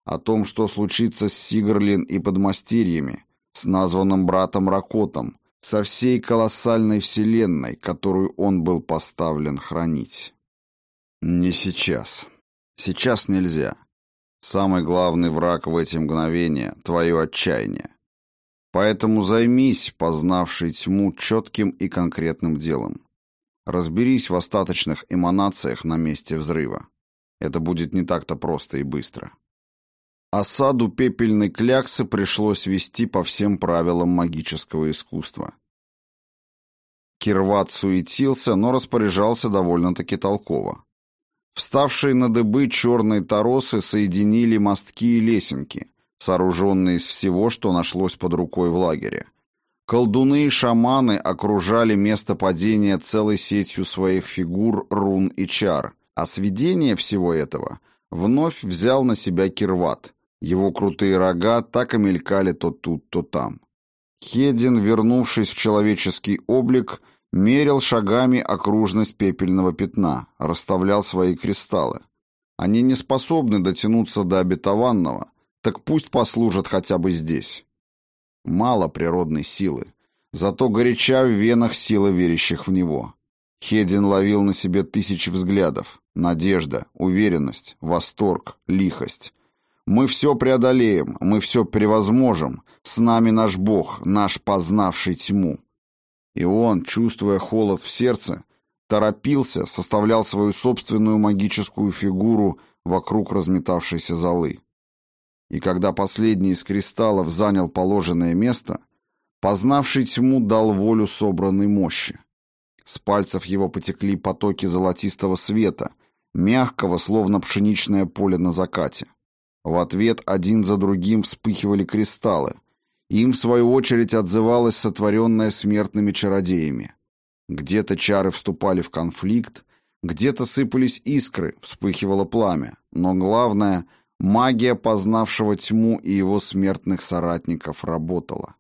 О том, что случится с Сигрлин и подмастерьями, с названным братом Ракотом, со всей колоссальной вселенной, которую он был поставлен хранить. Не сейчас. Сейчас нельзя. Самый главный враг в эти мгновения — твое отчаяние. Поэтому займись, познавший тьму, четким и конкретным делом. Разберись в остаточных эманациях на месте взрыва. Это будет не так-то просто и быстро. Осаду пепельной кляксы пришлось вести по всем правилам магического искусства. Кирват суетился, но распоряжался довольно-таки толково. Вставшие на дыбы черные торосы соединили мостки и лесенки, сооруженные из всего, что нашлось под рукой в лагере. Колдуны и шаманы окружали место падения целой сетью своих фигур, рун и чар, а сведение всего этого вновь взял на себя Кирват. Его крутые рога так и мелькали то тут, то там. Хедин, вернувшись в человеческий облик, мерил шагами окружность пепельного пятна, расставлял свои кристаллы. Они не способны дотянуться до обетованного, так пусть послужат хотя бы здесь. Мало природной силы, зато горяча в венах сила верящих в него. Хедин ловил на себе тысячи взглядов. Надежда, уверенность, восторг, лихость. Мы все преодолеем, мы все превозможем. С нами наш Бог, наш познавший тьму. И он, чувствуя холод в сердце, торопился, составлял свою собственную магическую фигуру вокруг разметавшейся золы. И когда последний из кристаллов занял положенное место, познавший тьму дал волю собранной мощи. С пальцев его потекли потоки золотистого света, мягкого, словно пшеничное поле на закате. В ответ один за другим вспыхивали кристаллы, им, в свою очередь, отзывалось сотворенное смертными чародеями. Где-то чары вступали в конфликт, где-то сыпались искры, вспыхивало пламя, но главное — магия познавшего тьму и его смертных соратников работала.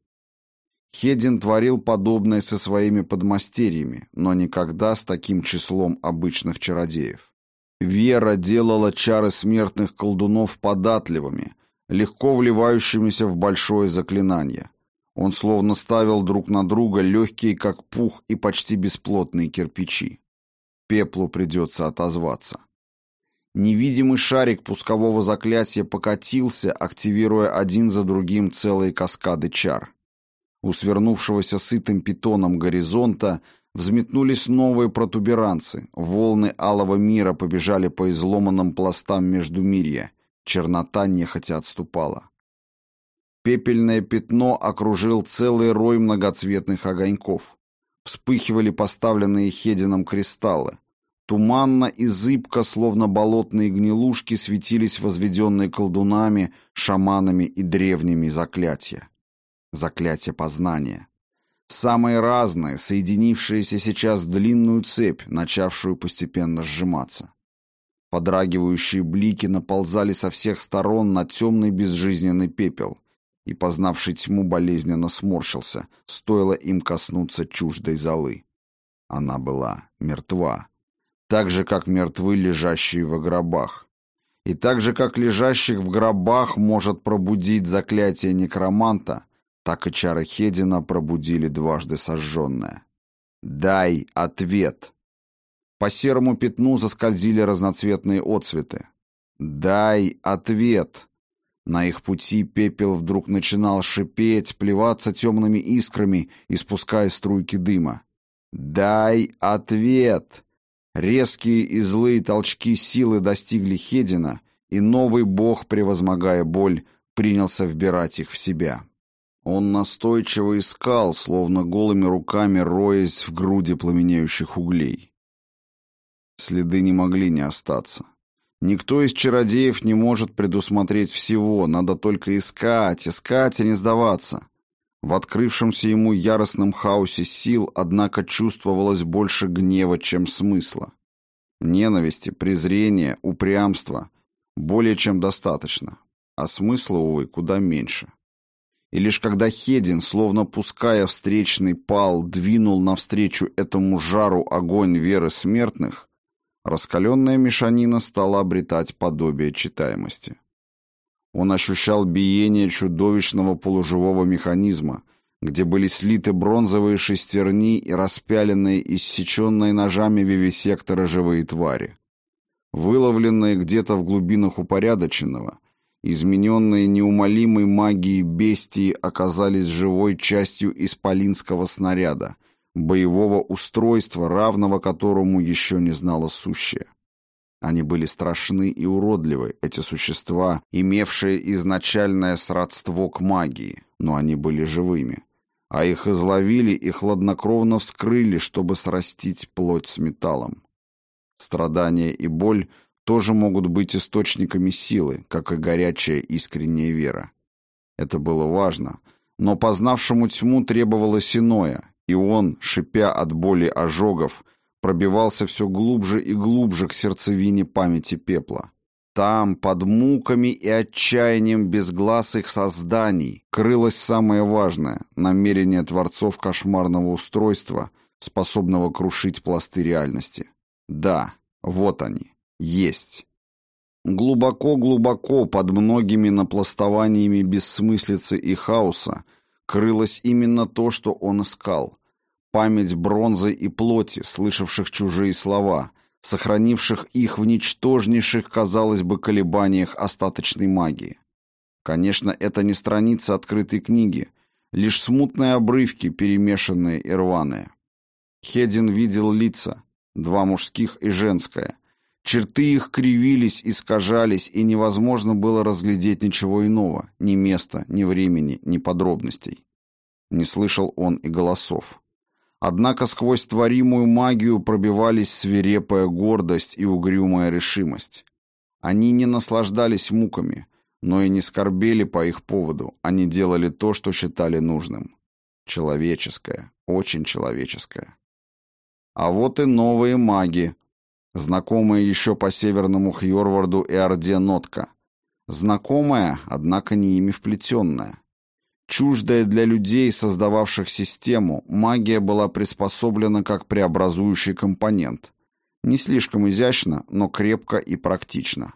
Хедин творил подобное со своими подмастерьями, но никогда с таким числом обычных чародеев. Вера делала чары смертных колдунов податливыми, легко вливающимися в большое заклинание. Он словно ставил друг на друга легкие, как пух, и почти бесплотные кирпичи. Пеплу придется отозваться. Невидимый шарик пускового заклятия покатился, активируя один за другим целые каскады чар. У свернувшегося сытым питоном горизонта взметнулись новые протуберанцы, волны алого мира побежали по изломанным пластам Междумирья, Чернота нехотя отступала. Пепельное пятно окружил целый рой многоцветных огоньков. Вспыхивали поставленные Хедином кристаллы. Туманно и зыбко, словно болотные гнилушки, светились возведенные колдунами, шаманами и древними заклятия. Заклятия познания. Самые разные, соединившиеся сейчас в длинную цепь, начавшую постепенно сжиматься. Подрагивающие блики наползали со всех сторон на темный безжизненный пепел, и, познавший тьму, болезненно сморщился, стоило им коснуться чуждой золы. Она была мертва, так же, как мертвы лежащие в гробах. И так же, как лежащих в гробах может пробудить заклятие некроманта, так и чары Хедина пробудили дважды сожженное. «Дай ответ!» По серому пятну заскользили разноцветные отцветы. «Дай ответ!» На их пути пепел вдруг начинал шипеть, плеваться темными искрами, испуская струйки дыма. «Дай ответ!» Резкие и злые толчки силы достигли Хедина, и новый бог, превозмогая боль, принялся вбирать их в себя. Он настойчиво искал, словно голыми руками роясь в груди пламенеющих углей. Следы не могли не остаться. Никто из чародеев не может предусмотреть всего, надо только искать, искать и не сдаваться. В открывшемся ему яростном хаосе сил, однако, чувствовалось больше гнева, чем смысла. Ненависти, презрения, упрямства более чем достаточно, а смысла, увы, куда меньше. И лишь когда Хедин, словно пуская встречный пал, двинул навстречу этому жару огонь веры смертных, раскаленная мешанина стала обретать подобие читаемости. Он ощущал биение чудовищного полуживого механизма, где были слиты бронзовые шестерни и распяленные, иссеченные ножами вивисектора живые твари. Выловленные где-то в глубинах упорядоченного, измененные неумолимой магией бестии оказались живой частью исполинского снаряда, боевого устройства, равного которому еще не знало сущее. Они были страшны и уродливы, эти существа, имевшие изначальное сродство к магии, но они были живыми. А их изловили и хладнокровно вскрыли, чтобы срастить плоть с металлом. Страдания и боль тоже могут быть источниками силы, как и горячая искренняя вера. Это было важно, но познавшему тьму требовалось иное, и он, шипя от боли ожогов, пробивался все глубже и глубже к сердцевине памяти пепла. Там, под муками и отчаянием безгласых созданий, крылось самое важное — намерение творцов кошмарного устройства, способного крушить пласты реальности. Да, вот они, есть. Глубоко-глубоко под многими напластованиями бессмыслицы и хаоса крылось именно то, что он искал — память бронзы и плоти, слышавших чужие слова, сохранивших их в ничтожнейших, казалось бы, колебаниях остаточной магии. Конечно, это не страница открытой книги, лишь смутные обрывки, перемешанные и рваные. Хедин видел лица, два мужских и женское. Черты их кривились, искажались, и невозможно было разглядеть ничего иного, ни места, ни времени, ни подробностей. Не слышал он и голосов. Однако сквозь творимую магию пробивались свирепая гордость и угрюмая решимость. Они не наслаждались муками, но и не скорбели по их поводу, они делали то, что считали нужным. Человеческое, очень человеческое. А вот и новые маги, знакомые еще по северному Хьорварду и Орде нотка. Знакомая, однако не ими вплетенная. Чуждая для людей, создававших систему, магия была приспособлена как преобразующий компонент. Не слишком изящно, но крепко и практично.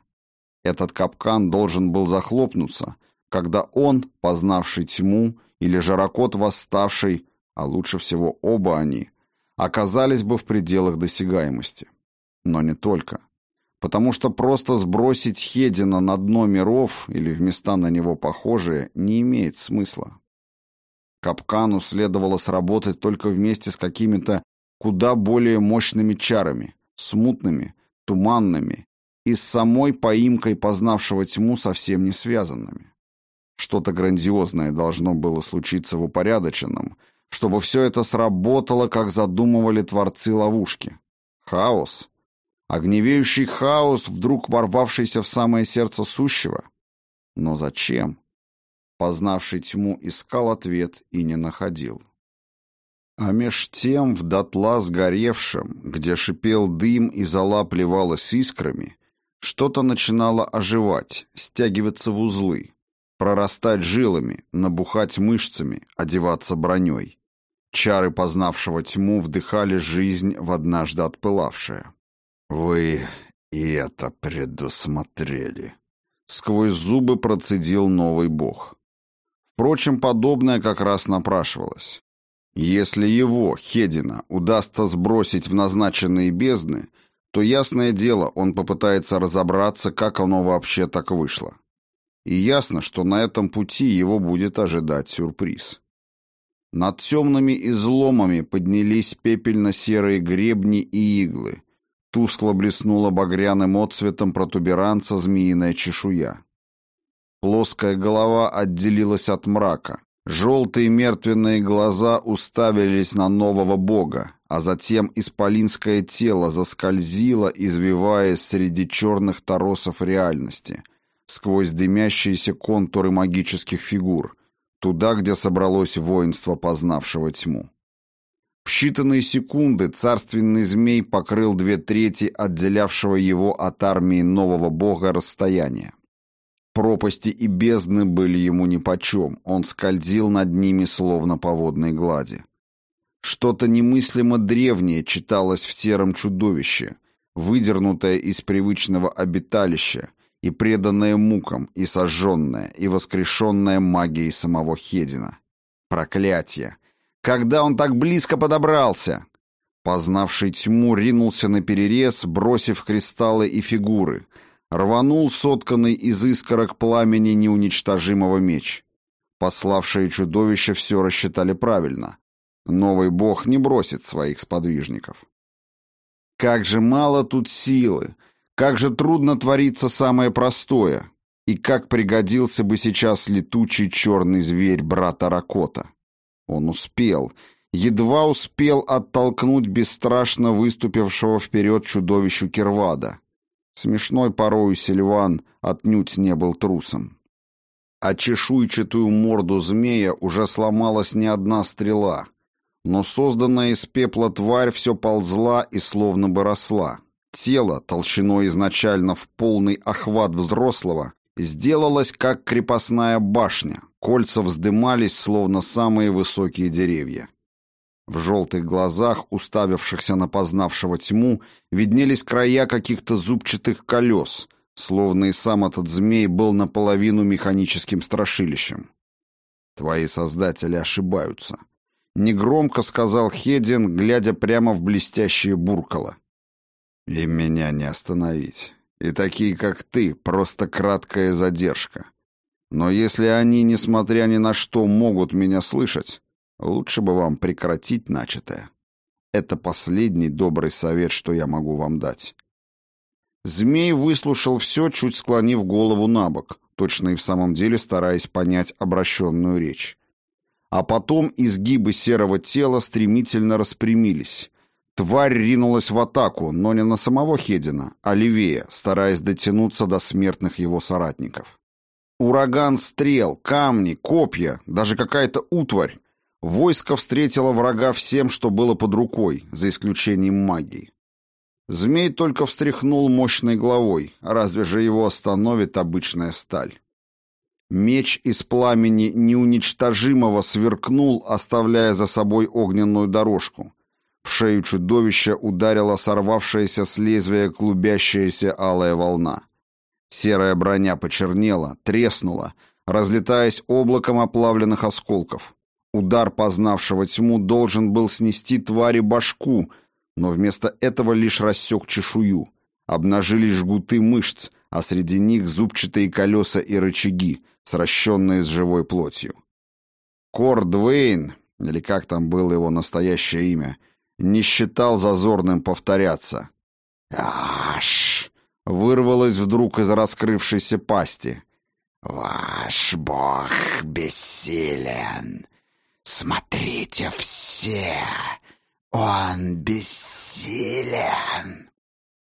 Этот капкан должен был захлопнуться, когда он, познавший тьму, или Жарокот восставший, а лучше всего оба они, оказались бы в пределах досягаемости. Но не только потому что просто сбросить Хедина на дно миров или в места на него похожие не имеет смысла. Капкану следовало сработать только вместе с какими-то куда более мощными чарами, смутными, туманными и с самой поимкой познавшего тьму совсем не связанными. Что-то грандиозное должно было случиться в упорядоченном, чтобы все это сработало, как задумывали творцы ловушки. Хаос — Огневеющий хаос, вдруг ворвавшийся в самое сердце сущего? Но зачем? Познавший тьму искал ответ и не находил. А меж тем в дотла сгоревшем, где шипел дым и зола плевалась искрами, что-то начинало оживать, стягиваться в узлы, прорастать жилами, набухать мышцами, одеваться броней. Чары познавшего тьму вдыхали жизнь в однажды отпылавшее. «Вы и это предусмотрели», — сквозь зубы процедил новый бог. Впрочем, подобное как раз напрашивалось. Если его, Хедина, удастся сбросить в назначенные бездны, то, ясное дело, он попытается разобраться, как оно вообще так вышло. И ясно, что на этом пути его будет ожидать сюрприз. Над темными изломами поднялись пепельно-серые гребни и иглы. Тускло блеснула багряным отцветом протуберанца змеиная чешуя. Плоская голова отделилась от мрака. Желтые мертвенные глаза уставились на нового бога, а затем исполинское тело заскользило, извиваясь среди черных торосов реальности, сквозь дымящиеся контуры магических фигур, туда, где собралось воинство, познавшего тьму. В считанные секунды царственный змей покрыл две трети отделявшего его от армии нового бога расстояния. Пропасти и бездны были ему нипочем, он скользил над ними словно по водной глади. Что-то немыслимо древнее читалось в сером чудовище, выдернутое из привычного обиталища, и преданное мукам, и сожженное, и воскрешенное магией самого Хедина. Проклятие! Когда он так близко подобрался? Познавший тьму ринулся на перерез, бросив кристаллы и фигуры, рванул сотканный из искорок пламени неуничтожимого меч. Пославшие чудовища все рассчитали правильно. Новый бог не бросит своих сподвижников. Как же мало тут силы, как же трудно творится самое простое, и как пригодился бы сейчас летучий черный зверь брата Ракота. Он успел, едва успел оттолкнуть бесстрашно выступившего вперед чудовищу Кирвада. Смешной порою Сильван отнюдь не был трусом. А чешуйчатую морду змея уже сломалась не одна стрела, но созданная из пепла тварь все ползла и словно бы росла. Тело, толщиной изначально в полный охват взрослого, сделалось как крепостная башня, кольца вздымались, словно самые высокие деревья. В желтых глазах, уставившихся на познавшего тьму, виднелись края каких-то зубчатых колес, словно и сам этот змей был наполовину механическим страшилищем. «Твои создатели ошибаются», — негромко сказал Хедин, глядя прямо в блестящее буркало. И меня не остановить. И такие, как ты, просто краткая задержка. Но если они, несмотря ни на что, могут меня слышать, лучше бы вам прекратить начатое. Это последний добрый совет, что я могу вам дать. Змей выслушал все, чуть склонив голову на бок, точно и в самом деле стараясь понять обращенную речь. А потом изгибы серого тела стремительно распрямились, Тварь ринулась в атаку, но не на самого Хедина, а левее, стараясь дотянуться до смертных его соратников. Ураган стрел, камни, копья, даже какая-то утварь. Войско встретило врага всем, что было под рукой, за исключением магии. Змей только встряхнул мощной головой, разве же его остановит обычная сталь. Меч из пламени неуничтожимого сверкнул, оставляя за собой огненную дорожку, в шею чудовища ударила сорвавшаяся с лезвия клубящаяся алая волна. Серая броня почернела, треснула, разлетаясь облаком оплавленных осколков. Удар познавшего тьму должен был снести твари башку, но вместо этого лишь рассек чешую. Обнажились жгуты мышц, а среди них зубчатые колеса и рычаги, сращенные с живой плотью. Кор Двейн, или как там было его настоящее имя, не считал зазорным повторяться. «Аш!» — вырвалось вдруг из раскрывшейся пасти. «Ваш бог бессилен! Смотрите все! Он бессилен!»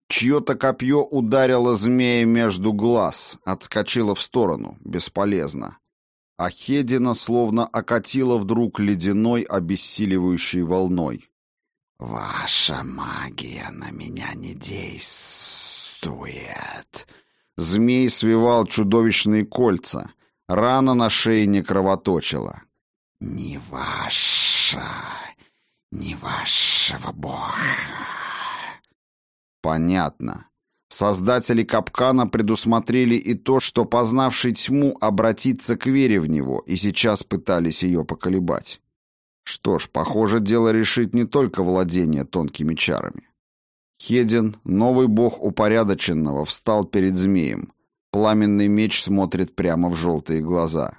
Чье-то копье ударило змея между глаз, отскочило в сторону, бесполезно. А Хедина словно окатило вдруг ледяной обессиливающей волной. «Ваша магия на меня не действует». Змей свивал чудовищные кольца. Рана на шее не кровоточила. «Не ваша, не вашего бога». Понятно. Создатели капкана предусмотрели и то, что познавший тьму обратится к вере в него, и сейчас пытались ее поколебать. Что ж, похоже, дело решит не только владение тонкими чарами. Хедин, новый бог упорядоченного, встал перед змеем. Пламенный меч смотрит прямо в желтые глаза.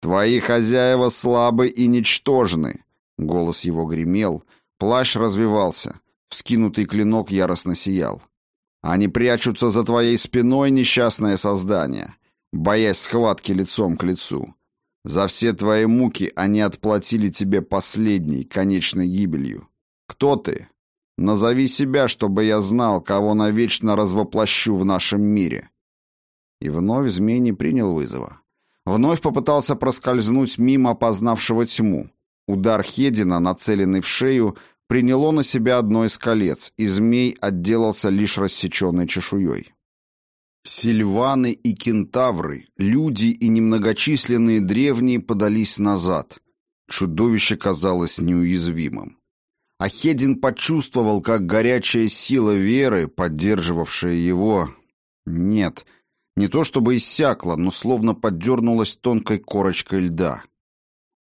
«Твои хозяева слабы и ничтожны!» Голос его гремел, плащ развивался, вскинутый клинок яростно сиял. Они прячутся за твоей спиной, несчастное создание, боясь схватки лицом к лицу. За все твои муки они отплатили тебе последней, конечной гибелью. Кто ты? Назови себя, чтобы я знал, кого навечно развоплощу в нашем мире. И вновь змей не принял вызова. Вновь попытался проскользнуть мимо познавшего тьму. Удар Хедина, нацеленный в шею, приняло на себя одно из колец, и змей отделался лишь рассеченной чешуей. Сильваны и кентавры, люди и немногочисленные древние подались назад. Чудовище казалось неуязвимым. А Хедин почувствовал, как горячая сила веры, поддерживавшая его... Нет, не то чтобы иссякла, но словно поддернулась тонкой корочкой льда.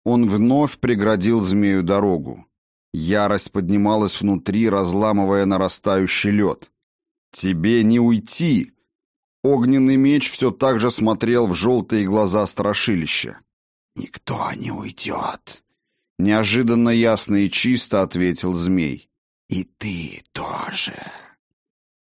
Он вновь преградил змею дорогу. Ярость поднималась внутри, разламывая нарастающий лед. «Тебе не уйти!» Огненный меч все так же смотрел в желтые глаза страшилища. «Никто не уйдет!» Неожиданно ясно и чисто ответил змей. «И ты тоже!»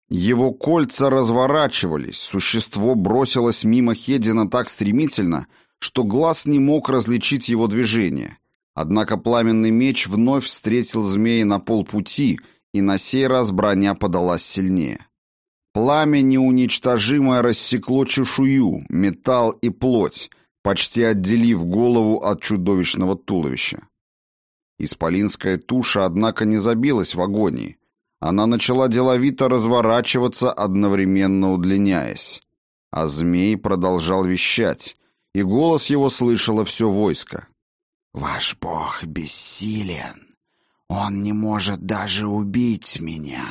Его кольца разворачивались, существо бросилось мимо Хедина так стремительно, что глаз не мог различить его движение. Однако пламенный меч вновь встретил змея на полпути, и на сей раз броня подалась сильнее. Пламя неуничтожимое рассекло чешую, металл и плоть, почти отделив голову от чудовищного туловища. Исполинская туша, однако, не забилась в агонии. Она начала деловито разворачиваться, одновременно удлиняясь. А змей продолжал вещать, и голос его слышало все войско. Ваш бог бессилен. Он не может даже убить меня.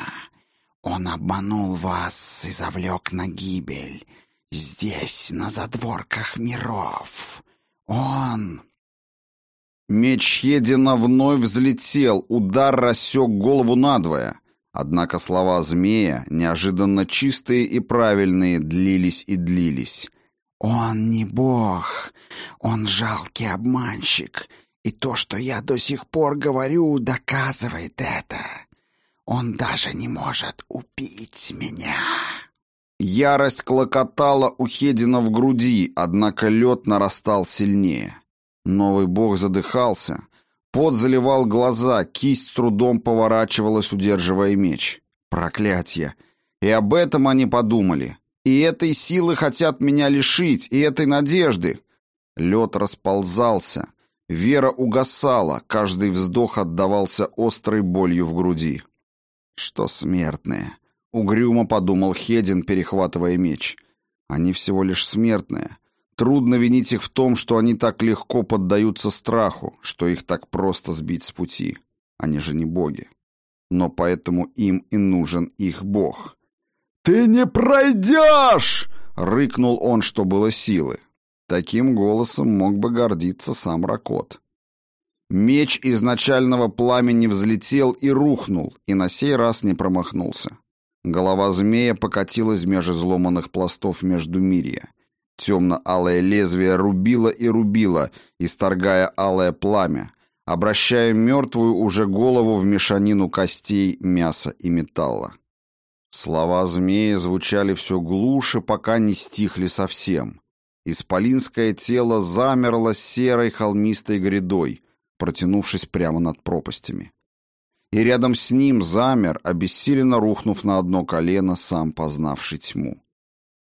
Он обманул вас и завлек на гибель. Здесь, на задворках миров. Он...» Меч Хедина вновь взлетел, удар рассек голову надвое. Однако слова змея, неожиданно чистые и правильные, длились и длились. «Он не бог, он жалкий обманщик, и то, что я до сих пор говорю, доказывает это. Он даже не может убить меня». Ярость клокотала у Хедина в груди, однако лед нарастал сильнее. Новый бог задыхался, пот заливал глаза, кисть с трудом поворачивалась, удерживая меч. Проклятье! И об этом они подумали. И этой силы хотят меня лишить, и этой надежды. Лед расползался. Вера угасала, каждый вздох отдавался острой болью в груди. Что смертные? Угрюмо подумал Хедин, перехватывая меч. Они всего лишь смертные. Трудно винить их в том, что они так легко поддаются страху, что их так просто сбить с пути. Они же не боги. Но поэтому им и нужен их бог. «Ты не пройдешь!» — рыкнул он, что было силы. Таким голосом мог бы гордиться сам Ракот. Меч изначального пламени взлетел и рухнул, и на сей раз не промахнулся. Голова змея покатилась меж изломанных пластов между мирья. Темно-алое лезвие рубило и рубило, исторгая алое пламя, обращая мертвую уже голову в мешанину костей, мяса и металла. Слова змея звучали все глуше, пока не стихли совсем. Исполинское тело замерло серой холмистой грядой, протянувшись прямо над пропастями. И рядом с ним замер, обессиленно рухнув на одно колено, сам познавший тьму.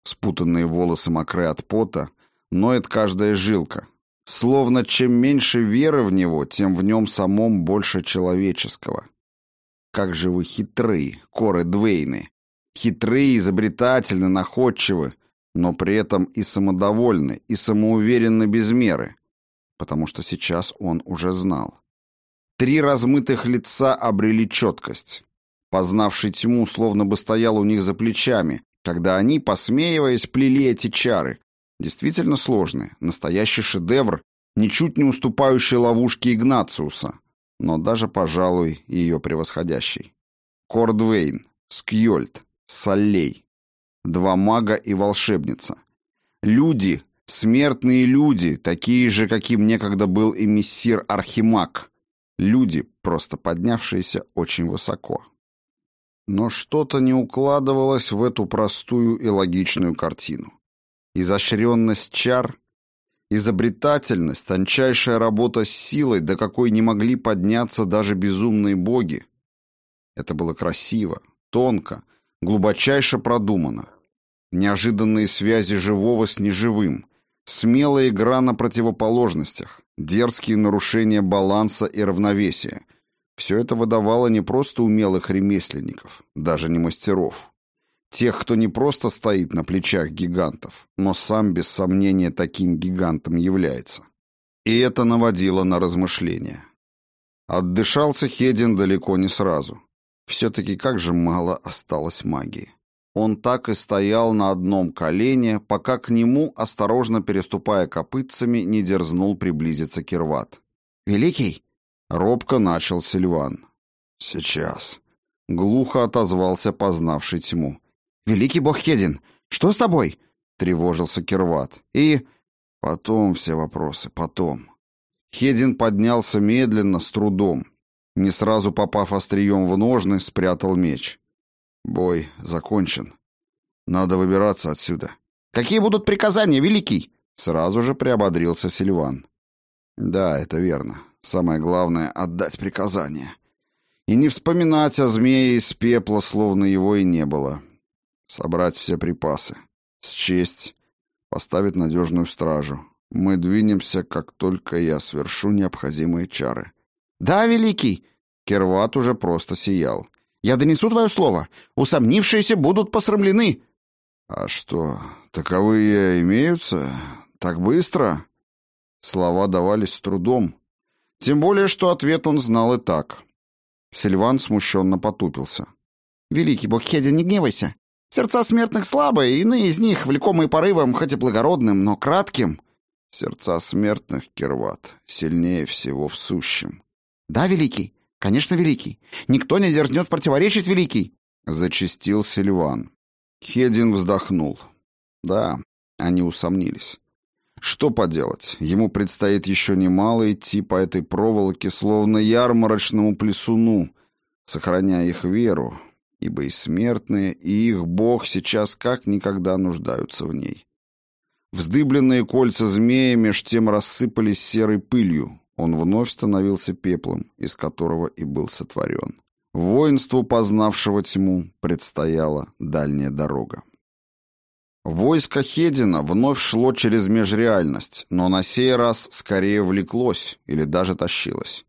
Спутанные волосы мокры от пота, ноет каждая жилка. Словно чем меньше веры в него, тем в нем самом больше человеческого. Как же вы хитры, коры Двейны. Хитры, изобретательны, находчивы, но при этом и самодовольны, и самоуверенны без меры. Потому что сейчас он уже знал. Три размытых лица обрели четкость. Познавший тьму словно бы стоял у них за плечами, когда они, посмеиваясь, плели эти чары. Действительно сложные, настоящий шедевр, ничуть не уступающий ловушке Игнациуса, но даже, пожалуй, ее превосходящий. Кордвейн, Скьольд, Солей. Два мага и волшебница. Люди, смертные люди, такие же, каким некогда был и мессир Архимаг. Люди, просто поднявшиеся очень высоко. Но что-то не укладывалось в эту простую и логичную картину. Изощренность чар, изобретательность, тончайшая работа с силой, до какой не могли подняться даже безумные боги. Это было красиво, тонко, глубочайше продумано. Неожиданные связи живого с неживым, смелая игра на противоположностях, дерзкие нарушения баланса и равновесия. Все это выдавало не просто умелых ремесленников, даже не мастеров. Тех, кто не просто стоит на плечах гигантов, но сам без сомнения таким гигантом является. И это наводило на размышления. Отдышался Хедин далеко не сразу. Все-таки как же мало осталось магии. Он так и стоял на одном колене, пока к нему, осторожно переступая копытцами, не дерзнул приблизиться Кирват. «Великий?» — робко начал Сильван. «Сейчас». Глухо отозвался познавший тьму. «Великий бог Хедин, что с тобой?» — тревожился Кирват. «И...» «Потом все вопросы, потом». Хедин поднялся медленно, с трудом. Не сразу попав острием в ножны, спрятал меч. Бой закончен. Надо выбираться отсюда. Какие будут приказания, великий? Сразу же приободрился Сильван. Да, это верно. Самое главное — отдать приказание. И не вспоминать о змее из пепла, словно его и не было. Собрать все припасы. Счесть. Поставить надежную стражу. Мы двинемся, как только я свершу необходимые чары. «Да, великий!» Керват уже просто сиял. Я донесу твое слово. Усомнившиеся будут посрамлены». «А что, таковые имеются? Так быстро?» Слова давались с трудом. Тем более, что ответ он знал и так. Сильван смущенно потупился. «Великий бог Хедин, не гневайся. Сердца смертных слабые, иные из них, влекомые порывом, хоть и благородным, но кратким». «Сердца смертных, Кирват, сильнее всего в сущем». «Да, великий, «Конечно, Великий. Никто не дерзнет противоречить, Великий!» — зачистил Сильван. Хедин вздохнул. Да, они усомнились. Что поделать, ему предстоит еще немало идти по этой проволоке, словно ярмарочному плесуну, сохраняя их веру, ибо и смертные, и их бог сейчас как никогда нуждаются в ней. Вздыбленные кольца змея меж тем рассыпались серой пылью, он вновь становился пеплом, из которого и был сотворен. Воинству, познавшего тьму, предстояла дальняя дорога. Войско Хедина вновь шло через межреальность, но на сей раз скорее влеклось или даже тащилось.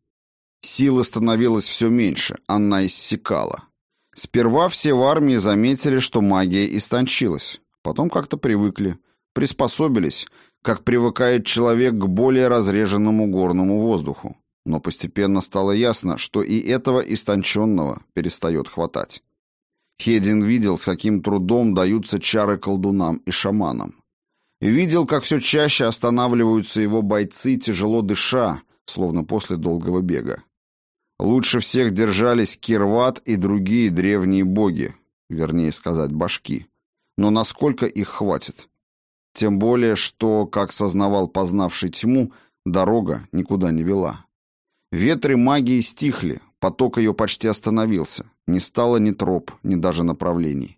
Силы становилось все меньше, она иссякала. Сперва все в армии заметили, что магия истончилась, потом как-то привыкли, приспособились, как привыкает человек к более разреженному горному воздуху. Но постепенно стало ясно, что и этого истонченного перестает хватать. Хедин видел, с каким трудом даются чары колдунам и шаманам. Видел, как все чаще останавливаются его бойцы, тяжело дыша, словно после долгого бега. Лучше всех держались Кирват и другие древние боги, вернее сказать, башки. Но насколько их хватит? Тем более, что, как сознавал познавший тьму, дорога никуда не вела. Ветры магии стихли, поток ее почти остановился, не стало ни троп, ни даже направлений.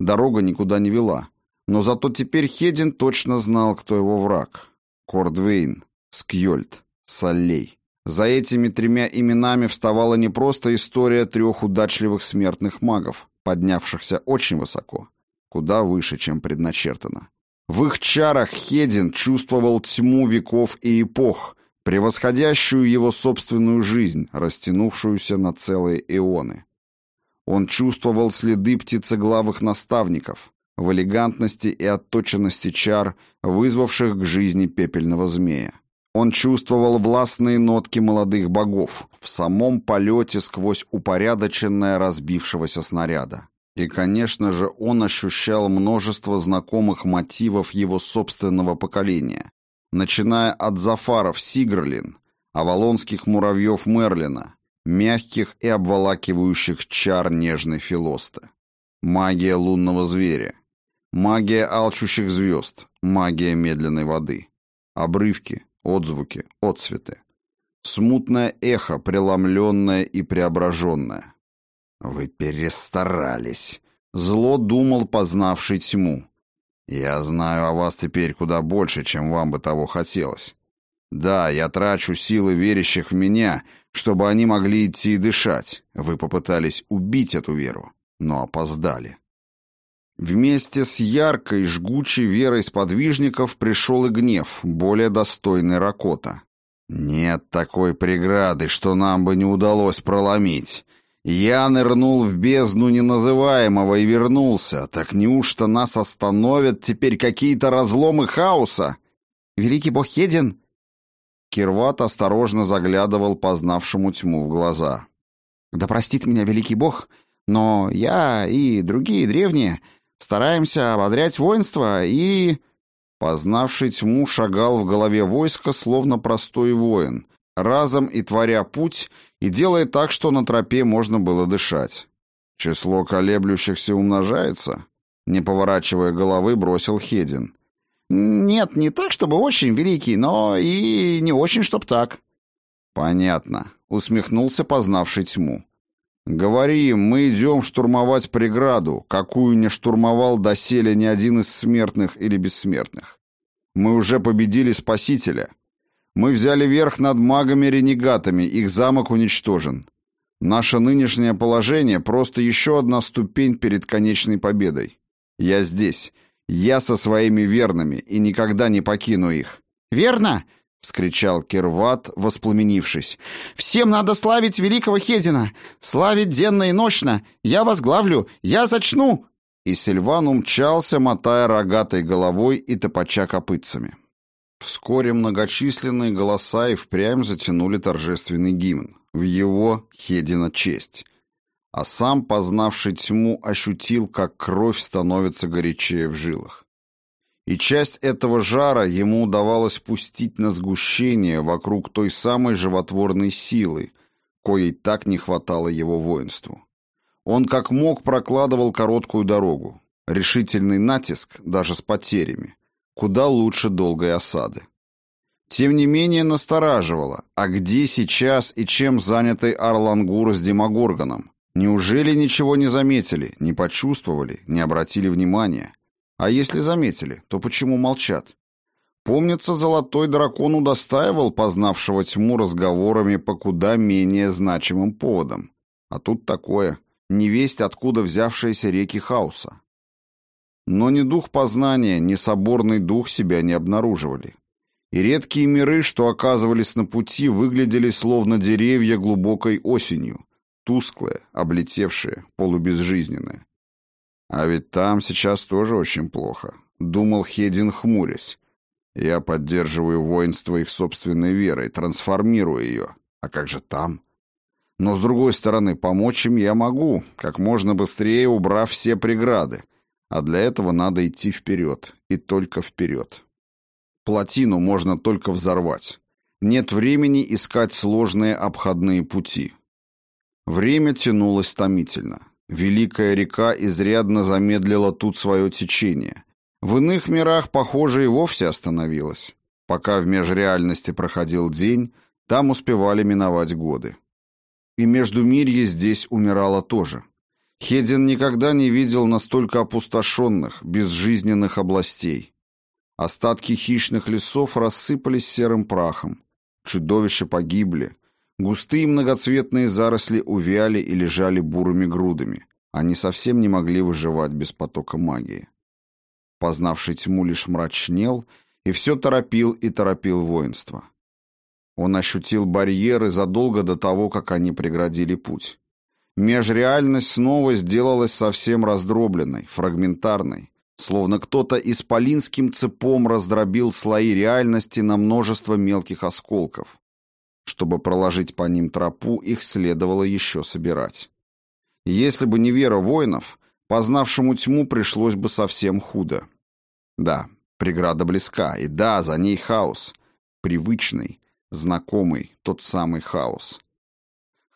Дорога никуда не вела, но зато теперь Хедин точно знал, кто его враг. Кордвейн, Скьольд, Саллей. За этими тремя именами вставала не просто история трех удачливых смертных магов, поднявшихся очень высоко, куда выше, чем предначертано. В их чарах Хедин чувствовал тьму веков и эпох, превосходящую его собственную жизнь, растянувшуюся на целые эоны. Он чувствовал следы птицеглавых наставников в элегантности и отточенности чар, вызвавших к жизни пепельного змея. Он чувствовал властные нотки молодых богов в самом полете сквозь упорядоченное разбившегося снаряда. И, конечно же, он ощущал множество знакомых мотивов его собственного поколения, начиная от зафаров Сигрлин, авалонских муравьев Мерлина, мягких и обволакивающих чар нежной Филосты. Магия лунного зверя, магия алчущих звезд, магия медленной воды, обрывки, отзвуки, отцветы. Смутное эхо, преломленное и преображенное. «Вы перестарались», — зло думал познавший тьму. «Я знаю о вас теперь куда больше, чем вам бы того хотелось. Да, я трачу силы верящих в меня, чтобы они могли идти и дышать. Вы попытались убить эту веру, но опоздали». Вместе с яркой, жгучей верой сподвижников пришел и гнев, более достойный Ракота. Нет такой преграды, что нам бы не удалось проломить. Я нырнул в бездну неназываемого и вернулся. Так неужто нас остановят теперь какие-то разломы хаоса? Великий бог Хедин? Кирват осторожно заглядывал познавшему тьму в глаза. Да простит меня великий бог, но я и другие древние стараемся ободрять воинство и... Познавший тьму шагал в голове войска, словно простой воин, разом и творя путь, и делая так, что на тропе можно было дышать. Число колеблющихся умножается? Не поворачивая головы, бросил Хедин. Нет, не так, чтобы очень великий, но и не очень, чтоб так. Понятно, усмехнулся познавший тьму. Говори, мы идем штурмовать преграду, какую не штурмовал доселе ни один из смертных или бессмертных. Мы уже победили Спасителя. Мы взяли верх над магами-ренегатами, их замок уничтожен. Наше нынешнее положение просто еще одна ступень перед конечной победой. Я здесь. Я со своими верными и никогда не покину их. Верно? вскричал Кирват, воспламенившись. Всем надо славить великого Хедина, славить денно и ночно. Я возглавлю, я зачну. И Сильван умчался, мотая рогатой головой и топача копытцами. Вскоре многочисленные голоса и впрямь затянули торжественный гимн в его Хедина честь. А сам, познавший тьму, ощутил, как кровь становится горячее в жилах и часть этого жара ему удавалось пустить на сгущение вокруг той самой животворной силы, коей так не хватало его воинству. Он как мог прокладывал короткую дорогу, решительный натиск, даже с потерями, куда лучше долгой осады. Тем не менее настораживало, а где сейчас и чем заняты Арлангур с Демогоргоном? Неужели ничего не заметили, не почувствовали, не обратили внимания? А если заметили, то почему молчат? Помнится, золотой дракон удостаивал познавшего тьму разговорами по куда менее значимым поводам. А тут такое, невесть откуда взявшиеся реки хаоса. Но ни дух познания, ни соборный дух себя не обнаруживали. И редкие миры, что оказывались на пути, выглядели словно деревья глубокой осенью, тусклые, облетевшие, полубезжизненные. А ведь там сейчас тоже очень плохо, думал Хедин, хмурясь. Я поддерживаю воинство их собственной верой, трансформирую ее. А как же там? Но с другой стороны, помочь им я могу, как можно быстрее убрав все преграды. А для этого надо идти вперед, и только вперед. Плотину можно только взорвать. Нет времени искать сложные обходные пути. Время тянулось томительно. Великая река изрядно замедлила тут свое течение. В иных мирах, похоже, и вовсе остановилась. Пока в межреальности проходил день, там успевали миновать годы. И Междумирье здесь умирало тоже. Хедин никогда не видел настолько опустошенных, безжизненных областей. Остатки хищных лесов рассыпались серым прахом. Чудовища погибли, Густые многоцветные заросли увяли и лежали бурыми грудами. Они совсем не могли выживать без потока магии. Познавший тьму лишь мрачнел и все торопил и торопил воинство. Он ощутил барьеры задолго до того, как они преградили путь. Межреальность снова сделалась совсем раздробленной, фрагментарной, словно кто-то исполинским цепом раздробил слои реальности на множество мелких осколков. Чтобы проложить по ним тропу, их следовало еще собирать. Если бы не вера воинов, познавшему тьму пришлось бы совсем худо. Да, преграда близка, и да, за ней хаос. Привычный, знакомый, тот самый хаос.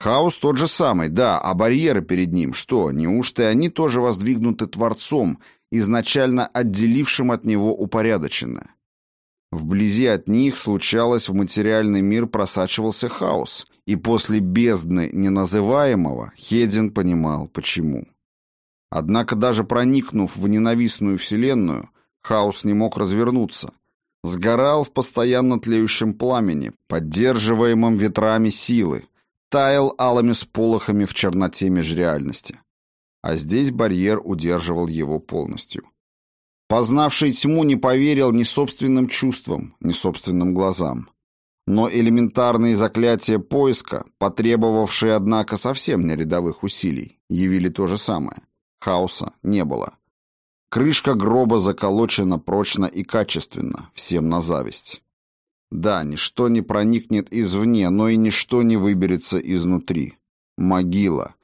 Хаос тот же самый, да, а барьеры перед ним, что, неужто и они тоже воздвигнуты Творцом, изначально отделившим от него упорядоченное? Вблизи от них случалось в материальный мир просачивался хаос, и после бездны неназываемого Хедин понимал, почему. Однако даже проникнув в ненавистную вселенную, хаос не мог развернуться. Сгорал в постоянно тлеющем пламени, поддерживаемом ветрами силы, таял алыми сполохами в черноте межреальности. А здесь барьер удерживал его полностью. Познавший тьму не поверил ни собственным чувствам, ни собственным глазам. Но элементарные заклятия поиска, потребовавшие, однако, совсем не рядовых усилий, явили то же самое. Хаоса не было. Крышка гроба заколочена прочно и качественно, всем на зависть. Да, ничто не проникнет извне, но и ничто не выберется изнутри. Могила.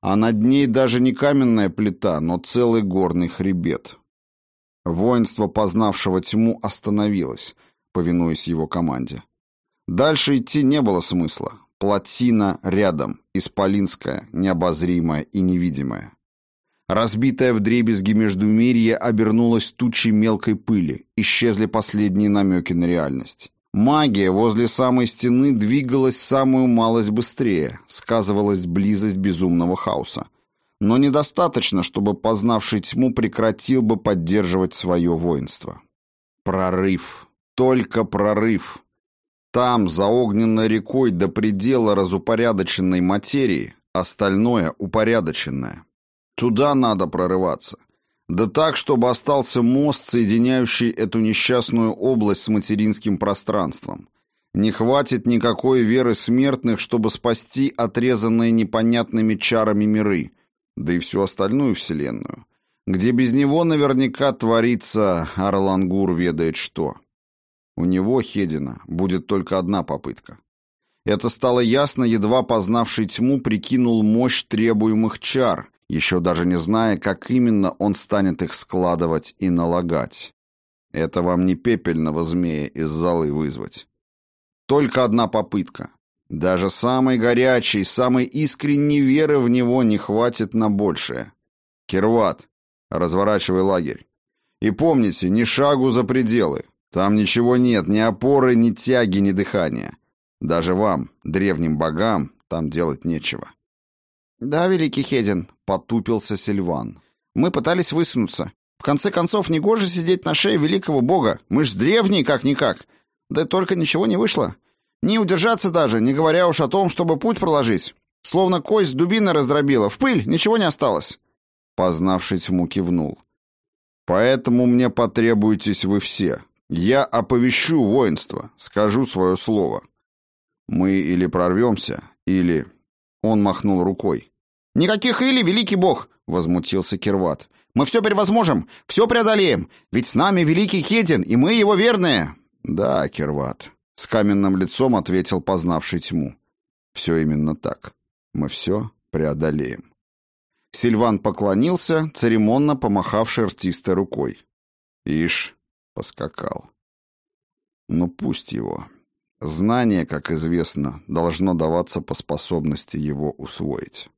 А над ней даже не каменная плита, но целый горный хребет, Воинство, познавшего тьму, остановилось, повинуясь его команде. Дальше идти не было смысла. Плотина рядом, исполинская, необозримая и невидимая. Разбитая вдребезги междумирье обернулось тучей мелкой пыли, исчезли последние намеки на реальность. Магия возле самой стены двигалась самую малость быстрее, сказывалась близость безумного хаоса но недостаточно, чтобы познавший тьму прекратил бы поддерживать свое воинство. Прорыв. Только прорыв. Там, за огненной рекой до предела разупорядоченной материи, остальное упорядоченное. Туда надо прорываться. Да так, чтобы остался мост, соединяющий эту несчастную область с материнским пространством. Не хватит никакой веры смертных, чтобы спасти отрезанные непонятными чарами миры – да и всю остальную вселенную, где без него наверняка творится Арлангур ведает что. У него, Хедина, будет только одна попытка. Это стало ясно, едва познавший тьму прикинул мощь требуемых чар, еще даже не зная, как именно он станет их складывать и налагать. Это вам не пепельного змея из залы вызвать. Только одна попытка. Даже самой горячей, самой искренней веры в него не хватит на большее. Кирват, разворачивай лагерь. И помните, ни шагу за пределы. Там ничего нет, ни опоры, ни тяги, ни дыхания. Даже вам, древним богам, там делать нечего. Да, великий Хедин, потупился Сильван. Мы пытались высунуться. В конце концов, не гоже сидеть на шее великого бога. Мы ж древние как-никак. Да только ничего не вышло. Не удержаться даже, не говоря уж о том, чтобы путь проложить. Словно кость дубина раздробила. В пыль, ничего не осталось. Познавший тьму кивнул. Поэтому мне потребуетесь вы все. Я оповещу воинство, скажу свое слово. Мы или прорвемся, или... Он махнул рукой. «Никаких или, великий бог!» — возмутился Кирват. «Мы все перевозможем, все преодолеем, ведь с нами великий Хедин, и мы его верные!» «Да, Кирват, с каменным лицом ответил познавший тьму. Все именно так. Мы все преодолеем. Сильван поклонился, церемонно помахав шерстистой рукой. Ишь, поскакал. Ну пусть его. Знание, как известно, должно даваться по способности его усвоить.